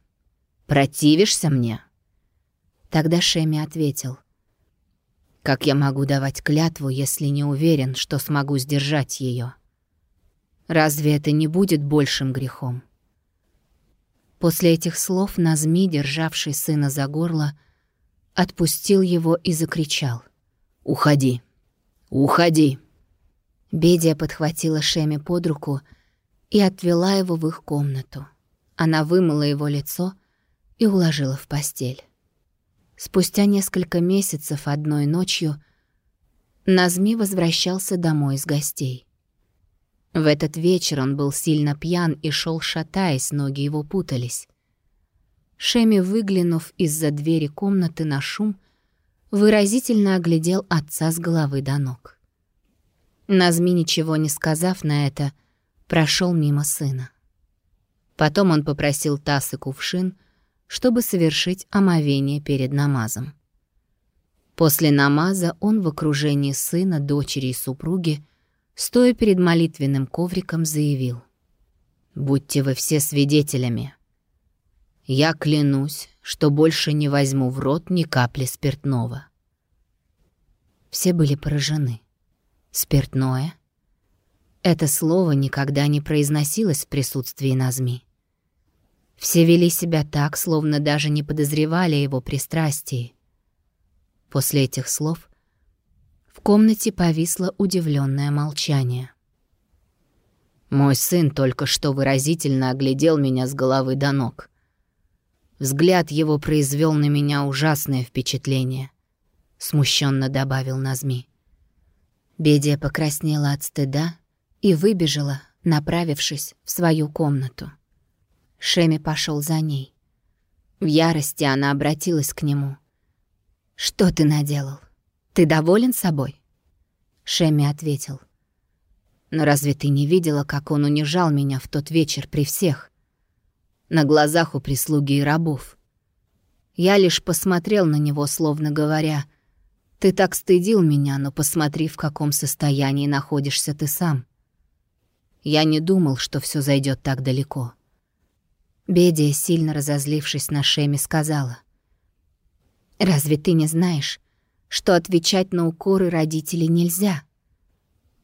Противишься мне?» Тогда Шеми ответил. «Как я могу давать клятву, если не уверен, что смогу сдержать ее? Разве это не будет большим грехом? После этих слов Назми, державший сына за горло, отпустил его и закричал. «Уходи! Уходи!» Бедия подхватила Шеми под руку и отвела его в их комнату. Она вымыла его лицо и уложила в постель. Спустя несколько месяцев одной ночью Назми возвращался домой из гостей. В этот вечер он был сильно пьян и шел шатаясь, ноги его путались. Шеми, выглянув из-за двери комнаты на шум, выразительно оглядел отца с головы до ног. Назми, ничего не сказав на это, прошел мимо сына. Потом он попросил таз и кувшин, чтобы совершить омовение перед намазом. После намаза он в окружении сына, дочери и супруги, стоя перед молитвенным ковриком, заявил. «Будьте вы все свидетелями. Я клянусь, что больше не возьму в рот ни капли спиртного». Все были поражены. Спиртное? Это слово никогда не произносилось в присутствии Назми. Все вели себя так, словно даже не подозревали его пристрастии. После этих слов в комнате повисло удивленное молчание. Мой сын только что выразительно оглядел меня с головы до ног. Взгляд его произвел на меня ужасное впечатление, смущенно добавил Назми. Бедия покраснела от стыда и выбежала, направившись в свою комнату. Шеми пошел за ней. В ярости она обратилась к нему. «Что ты наделал? Ты доволен собой?» Шеми ответил. «Но разве ты не видела, как он унижал меня в тот вечер при всех? На глазах у прислуги и рабов. Я лишь посмотрел на него, словно говоря, «Ты так стыдил меня, но посмотри, в каком состоянии находишься ты сам». Я не думал, что все зайдет так далеко. Бедия, сильно разозлившись на Шеме, сказала. «Разве ты не знаешь, что отвечать на укоры родителей нельзя?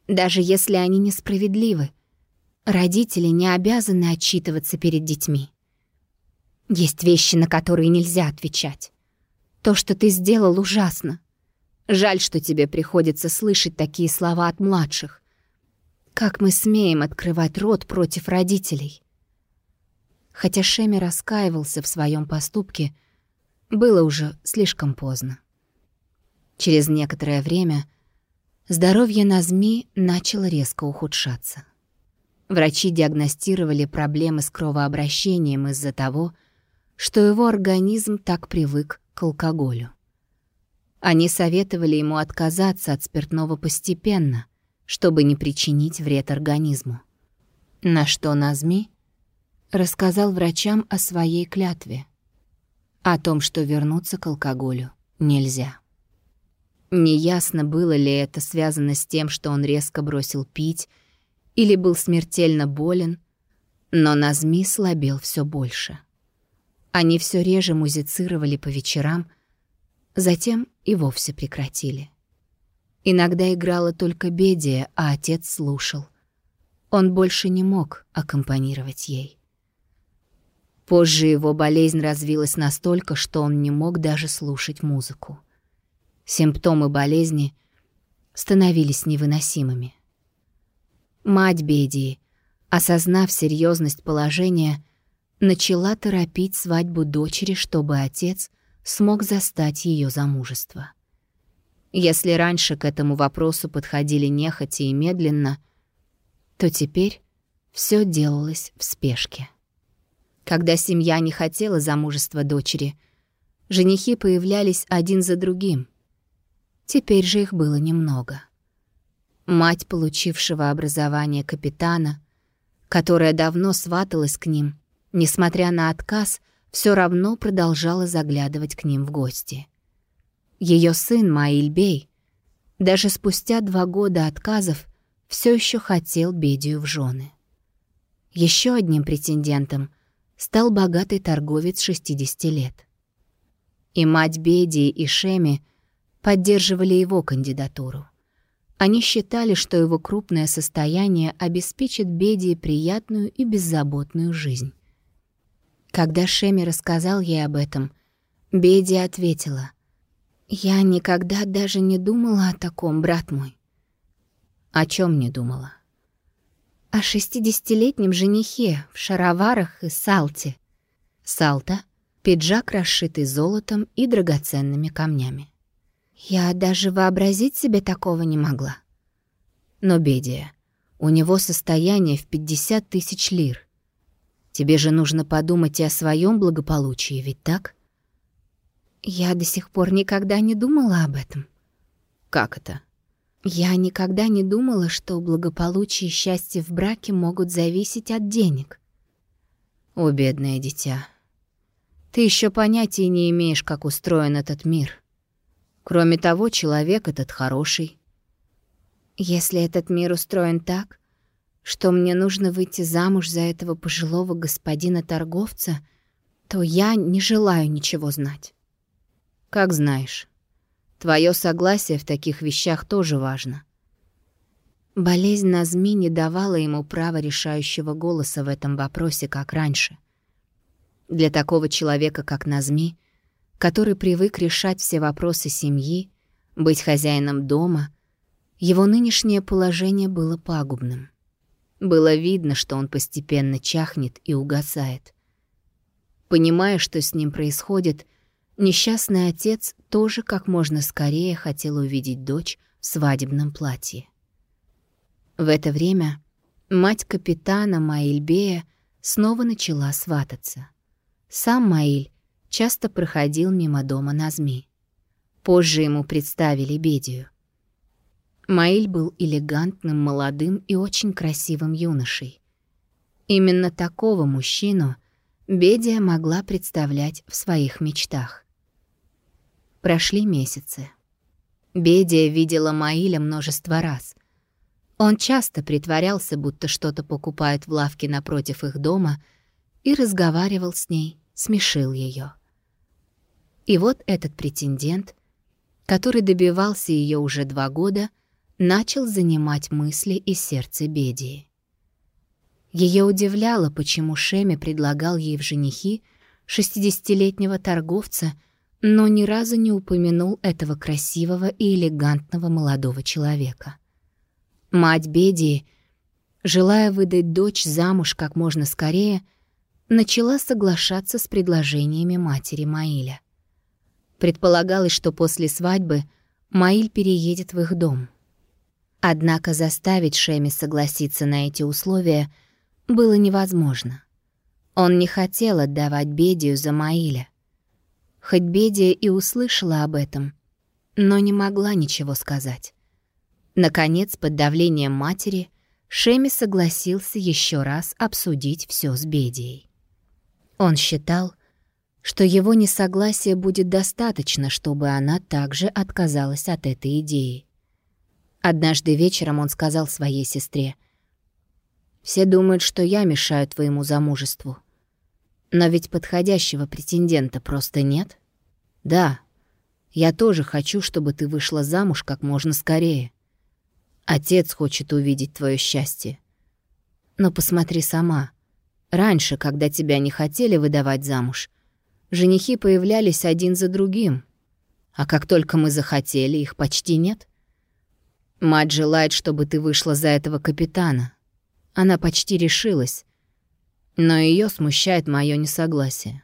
Даже если они несправедливы, родители не обязаны отчитываться перед детьми. Есть вещи, на которые нельзя отвечать. То, что ты сделал, ужасно. Жаль, что тебе приходится слышать такие слова от младших. Как мы смеем открывать рот против родителей?» Хотя Шеми раскаивался в своем поступке, было уже слишком поздно. Через некоторое время здоровье Назми начало резко ухудшаться. Врачи диагностировали проблемы с кровообращением из-за того, что его организм так привык к алкоголю. Они советовали ему отказаться от спиртного постепенно, чтобы не причинить вред организму. На что Назми рассказал врачам о своей клятве, о том, что вернуться к алкоголю нельзя. Неясно, было ли это связано с тем, что он резко бросил пить или был смертельно болен, но Назми слабел все больше. Они все реже музицировали по вечерам, затем и вовсе прекратили. Иногда играла только Бедия, а отец слушал. Он больше не мог аккомпанировать ей. Позже его болезнь развилась настолько, что он не мог даже слушать музыку. Симптомы болезни становились невыносимыми. Мать Бедии, осознав серьезность положения, начала торопить свадьбу дочери, чтобы отец смог застать ее замужество. Если раньше к этому вопросу подходили нехотя и медленно, то теперь все делалось в спешке. Когда семья не хотела замужества дочери, женихи появлялись один за другим. Теперь же их было немного. Мать получившего образование капитана, которая давно сваталась к ним, несмотря на отказ, все равно продолжала заглядывать к ним в гости. Ее сын Маильбей, даже спустя два года отказов, все еще хотел Бедию в жены. Еще одним претендентом — стал богатый торговец 60 лет. И мать Бедии и Шеми поддерживали его кандидатуру. Они считали, что его крупное состояние обеспечит Бедии приятную и беззаботную жизнь. Когда Шеми рассказал ей об этом, Беди ответила, «Я никогда даже не думала о таком, брат мой. О чем не думала? О шестидесятилетнем женихе в шароварах и салте. Салта — пиджак, расшитый золотом и драгоценными камнями. Я даже вообразить себе такого не могла. Но, Бедия, у него состояние в 50 тысяч лир. Тебе же нужно подумать и о своем благополучии, ведь так? Я до сих пор никогда не думала об этом. Как это? Я никогда не думала, что благополучие и счастье в браке могут зависеть от денег. О, бедное дитя. Ты еще понятия не имеешь, как устроен этот мир. Кроме того, человек этот хороший. Если этот мир устроен так, что мне нужно выйти замуж за этого пожилого господина-торговца, то я не желаю ничего знать. Как знаешь. Твое согласие в таких вещах тоже важно. Болезнь Назми не давала ему права решающего голоса в этом вопросе, как раньше. Для такого человека, как Назми, который привык решать все вопросы семьи, быть хозяином дома, его нынешнее положение было пагубным. Было видно, что он постепенно чахнет и угасает. Понимая, что с ним происходит, Несчастный отец тоже как можно скорее хотел увидеть дочь в свадебном платье. В это время мать капитана Маильбея снова начала свататься. Сам Маиль часто проходил мимо дома Назми. Позже ему представили Бедию. Маиль был элегантным, молодым и очень красивым юношей. Именно такого мужчину Бедия могла представлять в своих мечтах. Прошли месяцы. Бедия видела Маиля множество раз. Он часто притворялся, будто что-то покупает в лавке напротив их дома, и разговаривал с ней, смешил ее. И вот этот претендент, который добивался ее уже два года, начал занимать мысли и сердце Бедии. Ее удивляло, почему Шеми предлагал ей в женихи 60-летнего торговца — но ни разу не упомянул этого красивого и элегантного молодого человека. Мать Бедии, желая выдать дочь замуж как можно скорее, начала соглашаться с предложениями матери Маиля. Предполагалось, что после свадьбы Маиль переедет в их дом. Однако заставить Шеми согласиться на эти условия было невозможно. Он не хотел отдавать Бедию за Маиля. Хоть Бедия и услышала об этом, но не могла ничего сказать. Наконец, под давлением матери, Шеми согласился еще раз обсудить все с Бедией. Он считал, что его несогласие будет достаточно, чтобы она также отказалась от этой идеи. Однажды вечером он сказал своей сестре, «Все думают, что я мешаю твоему замужеству. Но ведь подходящего претендента просто нет. Да, я тоже хочу, чтобы ты вышла замуж как можно скорее. Отец хочет увидеть твое счастье. Но посмотри сама. Раньше, когда тебя не хотели выдавать замуж, женихи появлялись один за другим. А как только мы захотели, их почти нет. Мать желает, чтобы ты вышла за этого капитана. Она почти решилась, но ее смущает мое несогласие.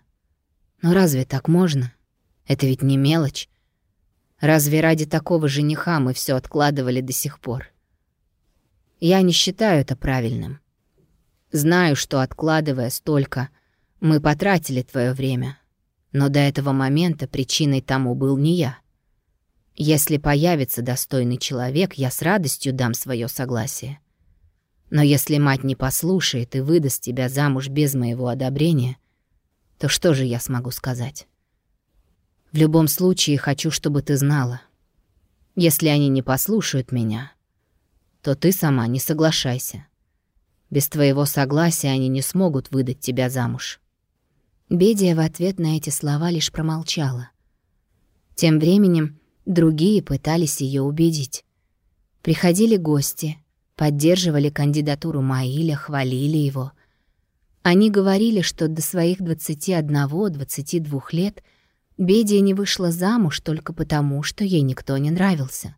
Но разве так можно? Это ведь не мелочь. Разве ради такого жениха мы все откладывали до сих пор? Я не считаю это правильным. Знаю, что откладывая столько, мы потратили твое время. Но до этого момента причиной тому был не я. Если появится достойный человек, я с радостью дам свое согласие. Но если мать не послушает и выдаст тебя замуж без моего одобрения, то что же я смогу сказать? В любом случае хочу, чтобы ты знала. Если они не послушают меня, то ты сама не соглашайся. Без твоего согласия они не смогут выдать тебя замуж». Бедия в ответ на эти слова лишь промолчала. Тем временем другие пытались ее убедить. Приходили гости — поддерживали кандидатуру Маиля, хвалили его. Они говорили, что до своих 21-22 лет Бедия не вышла замуж только потому, что ей никто не нравился.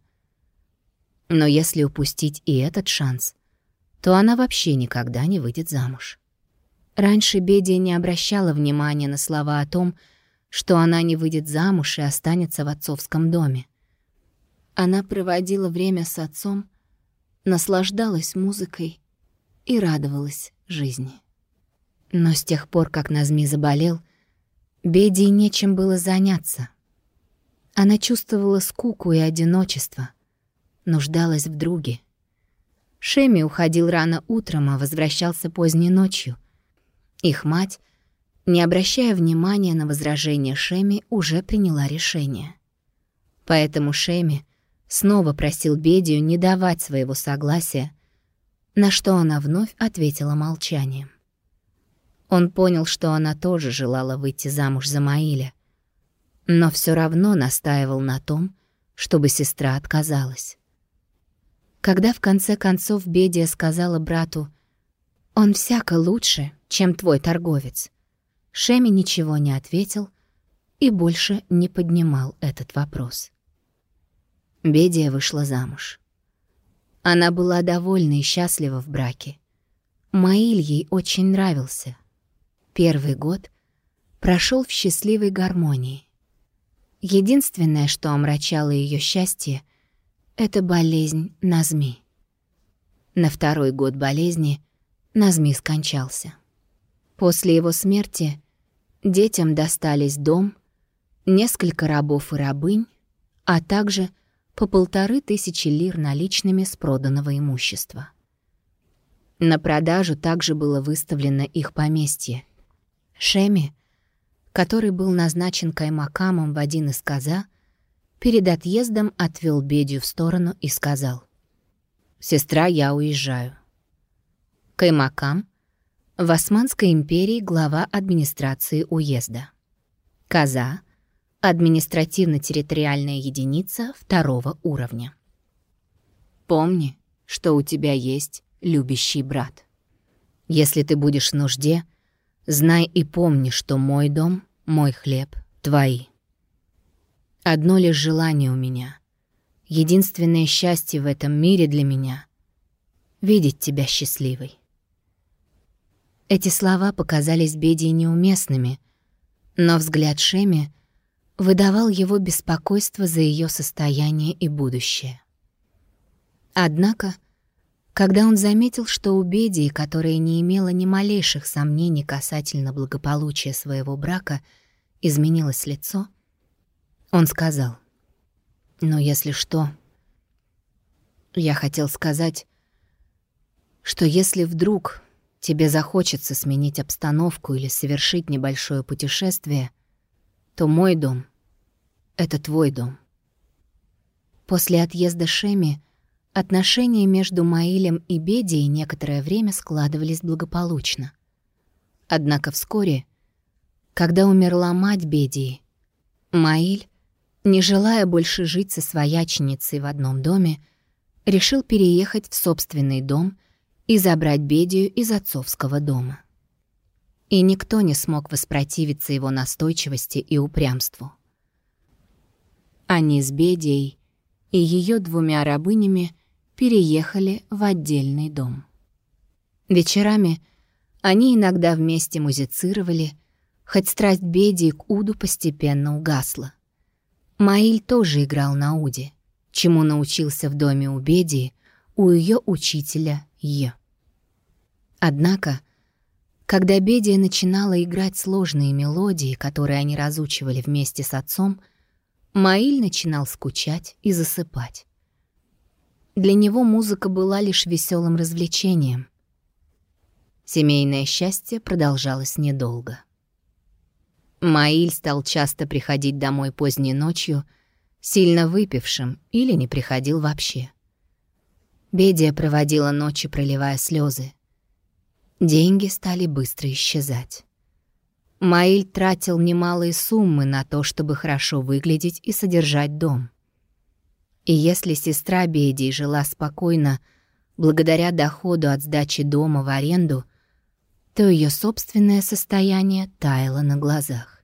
Но если упустить и этот шанс, то она вообще никогда не выйдет замуж. Раньше Бедия не обращала внимания на слова о том, что она не выйдет замуж и останется в отцовском доме. Она проводила время с отцом, наслаждалась музыкой и радовалась жизни. Но с тех пор, как Назми заболел, Бедии нечем было заняться. Она чувствовала скуку и одиночество, нуждалась в друге. Шеми уходил рано утром, а возвращался поздней ночью. Их мать, не обращая внимания на возражения Шеми, уже приняла решение. Поэтому Шеми снова просил Бедию не давать своего согласия, на что она вновь ответила молчанием. Он понял, что она тоже желала выйти замуж за Маиля, но все равно настаивал на том, чтобы сестра отказалась. Когда в конце концов Бедия сказала брату «Он всяко лучше, чем твой торговец», Шеми ничего не ответил и больше не поднимал этот вопрос. Бедия вышла замуж. Она была довольна и счастлива в браке. Маиль ей очень нравился. Первый год прошел в счастливой гармонии. Единственное, что омрачало ее счастье, это болезнь Назми. На второй год болезни Назми скончался. После его смерти детям достались дом, несколько рабов и рабынь, а также по полторы тысячи лир наличными с проданного имущества. На продажу также было выставлено их поместье. Шеми, который был назначен каймакамом в один из каза, перед отъездом отвел Бедю в сторону и сказал, «Сестра, я уезжаю». Каймакам — в Османской империи глава администрации уезда. Каза — административно-территориальная единица второго уровня. Помни, что у тебя есть любящий брат. Если ты будешь в нужде — Знай и помни, что мой дом, мой хлеб — твои. Одно лишь желание у меня. Единственное счастье в этом мире для меня — видеть тебя счастливой. Эти слова показались Беде неуместными, но взгляд Шеми выдавал его беспокойство за ее состояние и будущее. Однако когда он заметил, что у Бедии, которая не имела ни малейших сомнений касательно благополучия своего брака, изменилось лицо, он сказал, «Ну, если что, я хотел сказать, что если вдруг тебе захочется сменить обстановку или совершить небольшое путешествие, то мой дом — это твой дом». После отъезда Шеми Отношения между Маилем и Бедией некоторое время складывались благополучно. Однако вскоре, когда умерла мать Бедии, Маиль, не желая больше жить со свояченицей в одном доме, решил переехать в собственный дом и забрать Бедию из отцовского дома. И никто не смог воспротивиться его настойчивости и упрямству. Они с Бедией и ее двумя рабынями переехали в отдельный дом. Вечерами они иногда вместе музицировали, хоть страсть Беди к Уду постепенно угасла. Маиль тоже играл на Уде, чему научился в доме у Беди у ее учителя Е. Однако, когда Бедия начинала играть сложные мелодии, которые они разучивали вместе с отцом, Маиль начинал скучать и засыпать. Для него музыка была лишь веселым развлечением. Семейное счастье продолжалось недолго. Маиль стал часто приходить домой поздней ночью, сильно выпившим или не приходил вообще. Бедия проводила ночи, проливая слезы. Деньги стали быстро исчезать. Маиль тратил немалые суммы на то, чтобы хорошо выглядеть и содержать дом. И если сестра Бедии жила спокойно, благодаря доходу от сдачи дома в аренду, то ее собственное состояние таяло на глазах.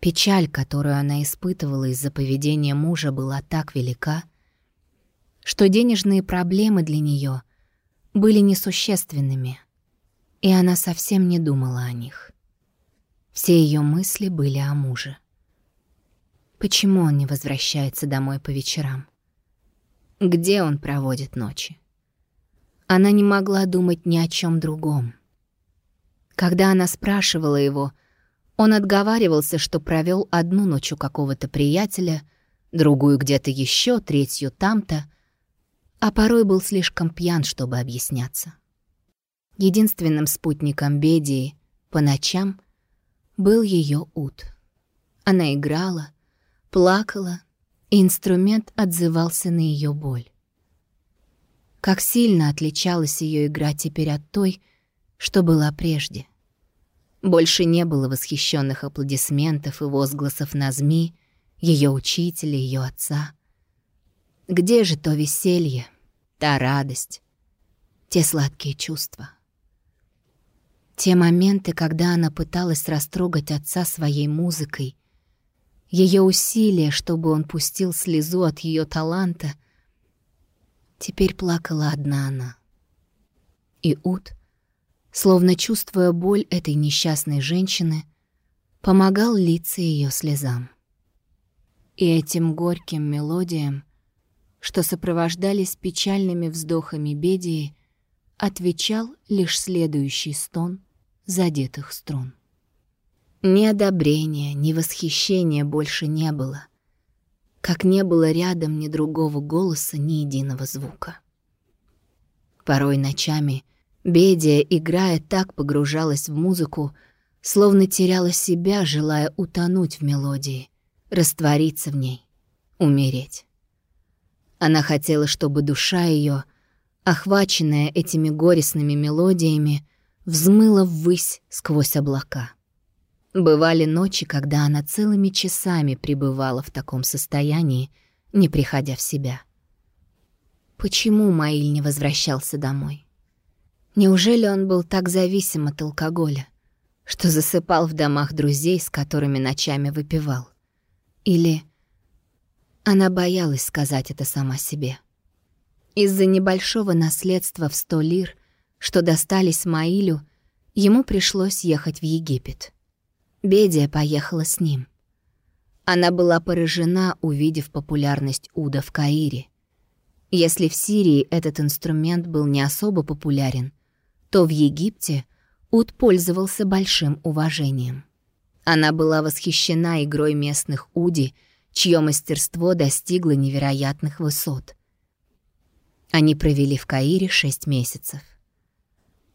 Печаль, которую она испытывала из-за поведения мужа, была так велика, что денежные проблемы для нее были несущественными, и она совсем не думала о них. Все ее мысли были о муже. Почему он не возвращается домой по вечерам? Где он проводит ночи? Она не могла думать ни о чем другом. Когда она спрашивала его, он отговаривался, что провел одну ночь у какого-то приятеля, другую где-то еще, третью там-то, а порой был слишком пьян, чтобы объясняться. Единственным спутником Бедии по ночам был ее ут. Она играла, плакала, и инструмент отзывался на ее боль. Как сильно отличалась ее игра теперь от той, что была прежде. Больше не было восхищенных аплодисментов и возгласов Назми, ее учителя, ее отца. Где же то веселье, та радость, те сладкие чувства? Те моменты, когда она пыталась растрогать отца своей музыкой, ее усилия, чтобы он пустил слезу от ее таланта, теперь плакала одна она. И Ут — словно чувствуя боль этой несчастной женщины, помогал литься ее слезам. И этим горьким мелодиям, что сопровождались печальными вздохами Бедии, отвечал лишь следующий стон задетых струн. Ни одобрения, ни восхищения больше не было, как не было рядом ни другого голоса, ни единого звука. Порой ночами — Бедия, играя, так погружалась в музыку, словно теряла себя, желая утонуть в мелодии, раствориться в ней, умереть. Она хотела, чтобы душа ее, охваченная этими горестными мелодиями, взмыла ввысь сквозь облака. Бывали ночи, когда она целыми часами пребывала в таком состоянии, не приходя в себя. Почему Маиль не возвращался домой? Неужели он был так зависим от алкоголя, что засыпал в домах друзей, с которыми ночами выпивал? Или она боялась сказать это сама себе? Из-за небольшого наследства в сто лир, что достались Маилю, ему пришлось ехать в Египет. Бедия поехала с ним. Она была поражена, увидев популярность Уда в Каире. Если в Сирии этот инструмент был не особо популярен, то в Египте Ут пользовался большим уважением. Она была восхищена игрой местных уди, чье мастерство достигло невероятных высот. Они провели в Каире шесть месяцев.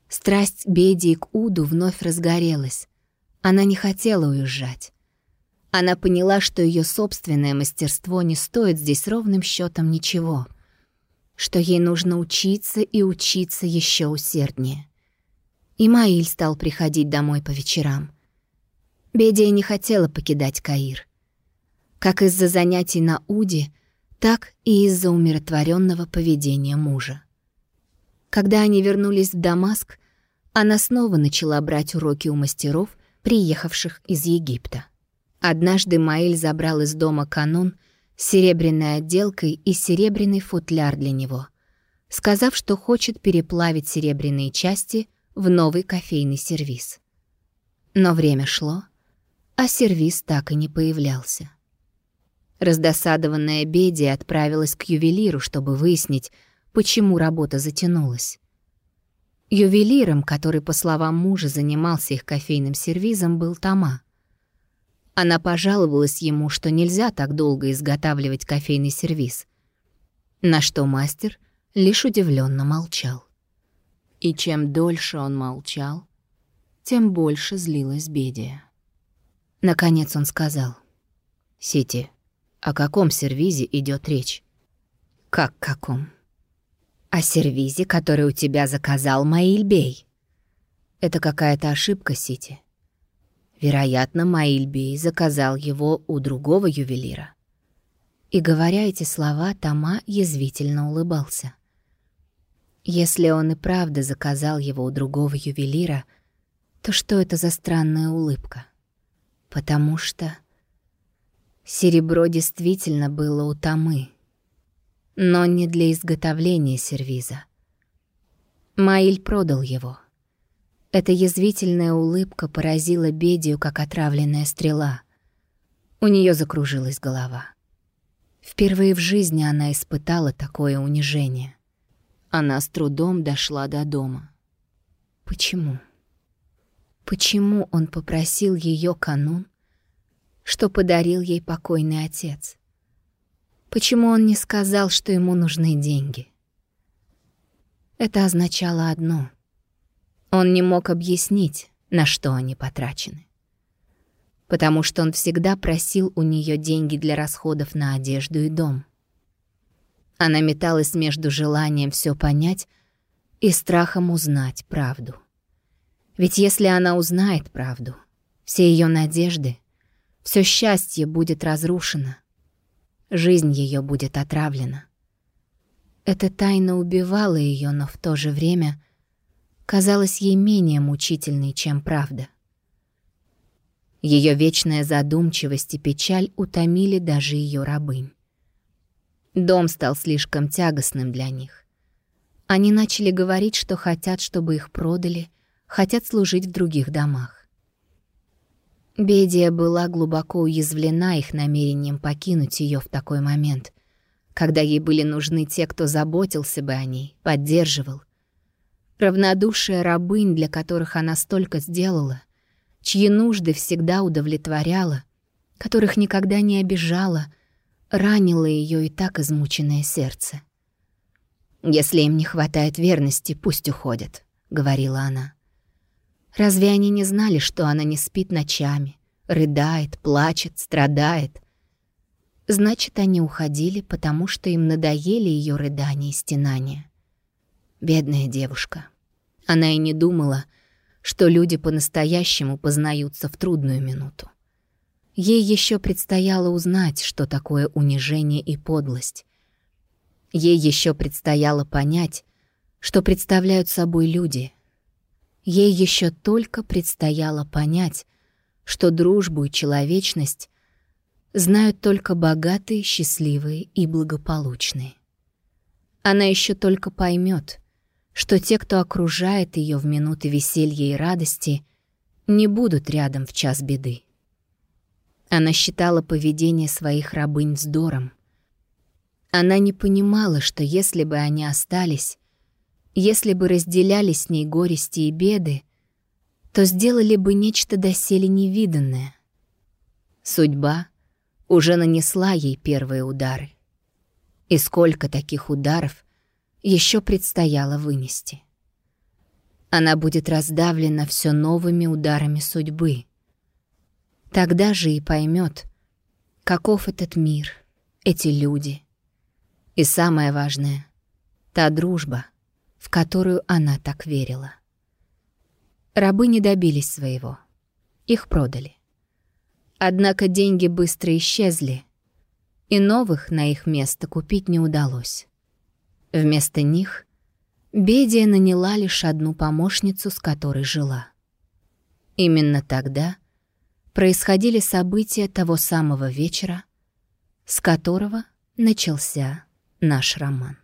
Страсть Бедии к Уду вновь разгорелась. Она не хотела уезжать. Она поняла, что ее собственное мастерство не стоит здесь ровным счетом ничего — что ей нужно учиться и учиться еще усерднее. И Маиль стал приходить домой по вечерам. Бедия не хотела покидать Каир. Как из-за занятий на Уде, так и из-за умиротворенного поведения мужа. Когда они вернулись в Дамаск, она снова начала брать уроки у мастеров, приехавших из Египта. Однажды Маиль забрал из дома канун — серебряной отделкой и серебряный футляр для него, сказав, что хочет переплавить серебряные части в новый кофейный сервиз. Но время шло, а сервиз так и не появлялся. Раздосадованная Беди отправилась к ювелиру, чтобы выяснить, почему работа затянулась. Ювелиром, который, по словам мужа, занимался их кофейным сервизом, был Тома. Она пожаловалась ему, что нельзя так долго изготавливать кофейный сервиз. На что мастер лишь удивленно молчал. И чем дольше он молчал, тем больше злилась Бедия. Наконец он сказал. «Сити, о каком сервизе идет речь?» «Как каком?» «О сервизе, который у тебя заказал Маильбей». «Это какая-то ошибка, Сити. Вероятно, Маильбей заказал его у другого ювелира. И, говоря эти слова, Тома язвительно улыбался. Если он и правда заказал его у другого ювелира, то что это за странная улыбка? Потому что серебро действительно было у Томы. но не для изготовления сервиза. Маиль продал его. Эта язвительная улыбка поразила Бедию, как отравленная стрела. У нее закружилась голова. Впервые в жизни она испытала такое унижение. Она с трудом дошла до дома. Почему? Почему он попросил ее канун, что подарил ей покойный отец? Почему он не сказал, что ему нужны деньги? Это означало одно. Он не мог объяснить, на что они потрачены. Потому что он всегда просил у нее деньги для расходов на одежду и дом. Она металась между желанием все понять и страхом узнать правду. Ведь если она узнает правду, все ее надежды, все счастье будет разрушено, жизнь ее будет отравлена. Эта тайна убивала ее, но в то же время казалась ей менее мучительной, чем правда. Ее вечная задумчивость и печаль утомили даже ее рабынь. Дом стал слишком тягостным для них. Они начали говорить, что хотят, чтобы их продали, хотят служить в других домах. Бедия была глубоко уязвлена их намерением покинуть ее в такой момент, когда ей были нужны те, кто заботился бы о ней, поддерживал. Равнодушие рабынь, для которых она столько сделала, чьи нужды всегда удовлетворяла, которых никогда не обижала — ранило ее и так измученное сердце. «Если им не хватает верности, пусть уходят», — говорила она. Разве они не знали, что она не спит ночами, рыдает, плачет, страдает? Значит, они уходили, потому что им надоели ее рыдания и стенания. Бедная девушка. Она и не думала, что люди по-настоящему познаются в трудную минуту. Ей еще предстояло узнать, что такое унижение и подлость. Ей еще предстояло понять, что представляют собой люди. Ей еще только предстояло понять, что дружбу и человечность знают только богатые, счастливые и благополучные. Она еще только поймет, что те, кто окружает ее в минуты веселья и радости, не будут рядом в час беды. Она считала поведение своих рабынь вздором. Она не понимала, что если бы они остались, если бы разделяли с ней горести и беды, то сделали бы нечто доселе невиданное. Судьба уже нанесла ей первые удары. И сколько таких ударов еще предстояло вынести. Она будет раздавлена все новыми ударами судьбы — Тогда же и поймет, каков этот мир, эти люди. И самое важное — та дружба, в которую она так верила. Рабы не добились своего. Их продали. Однако деньги быстро исчезли, и новых на их место купить не удалось. Вместо них Бедия наняла лишь одну помощницу, с которой жила. Именно тогда происходили события того самого вечера, с которого начался наш роман.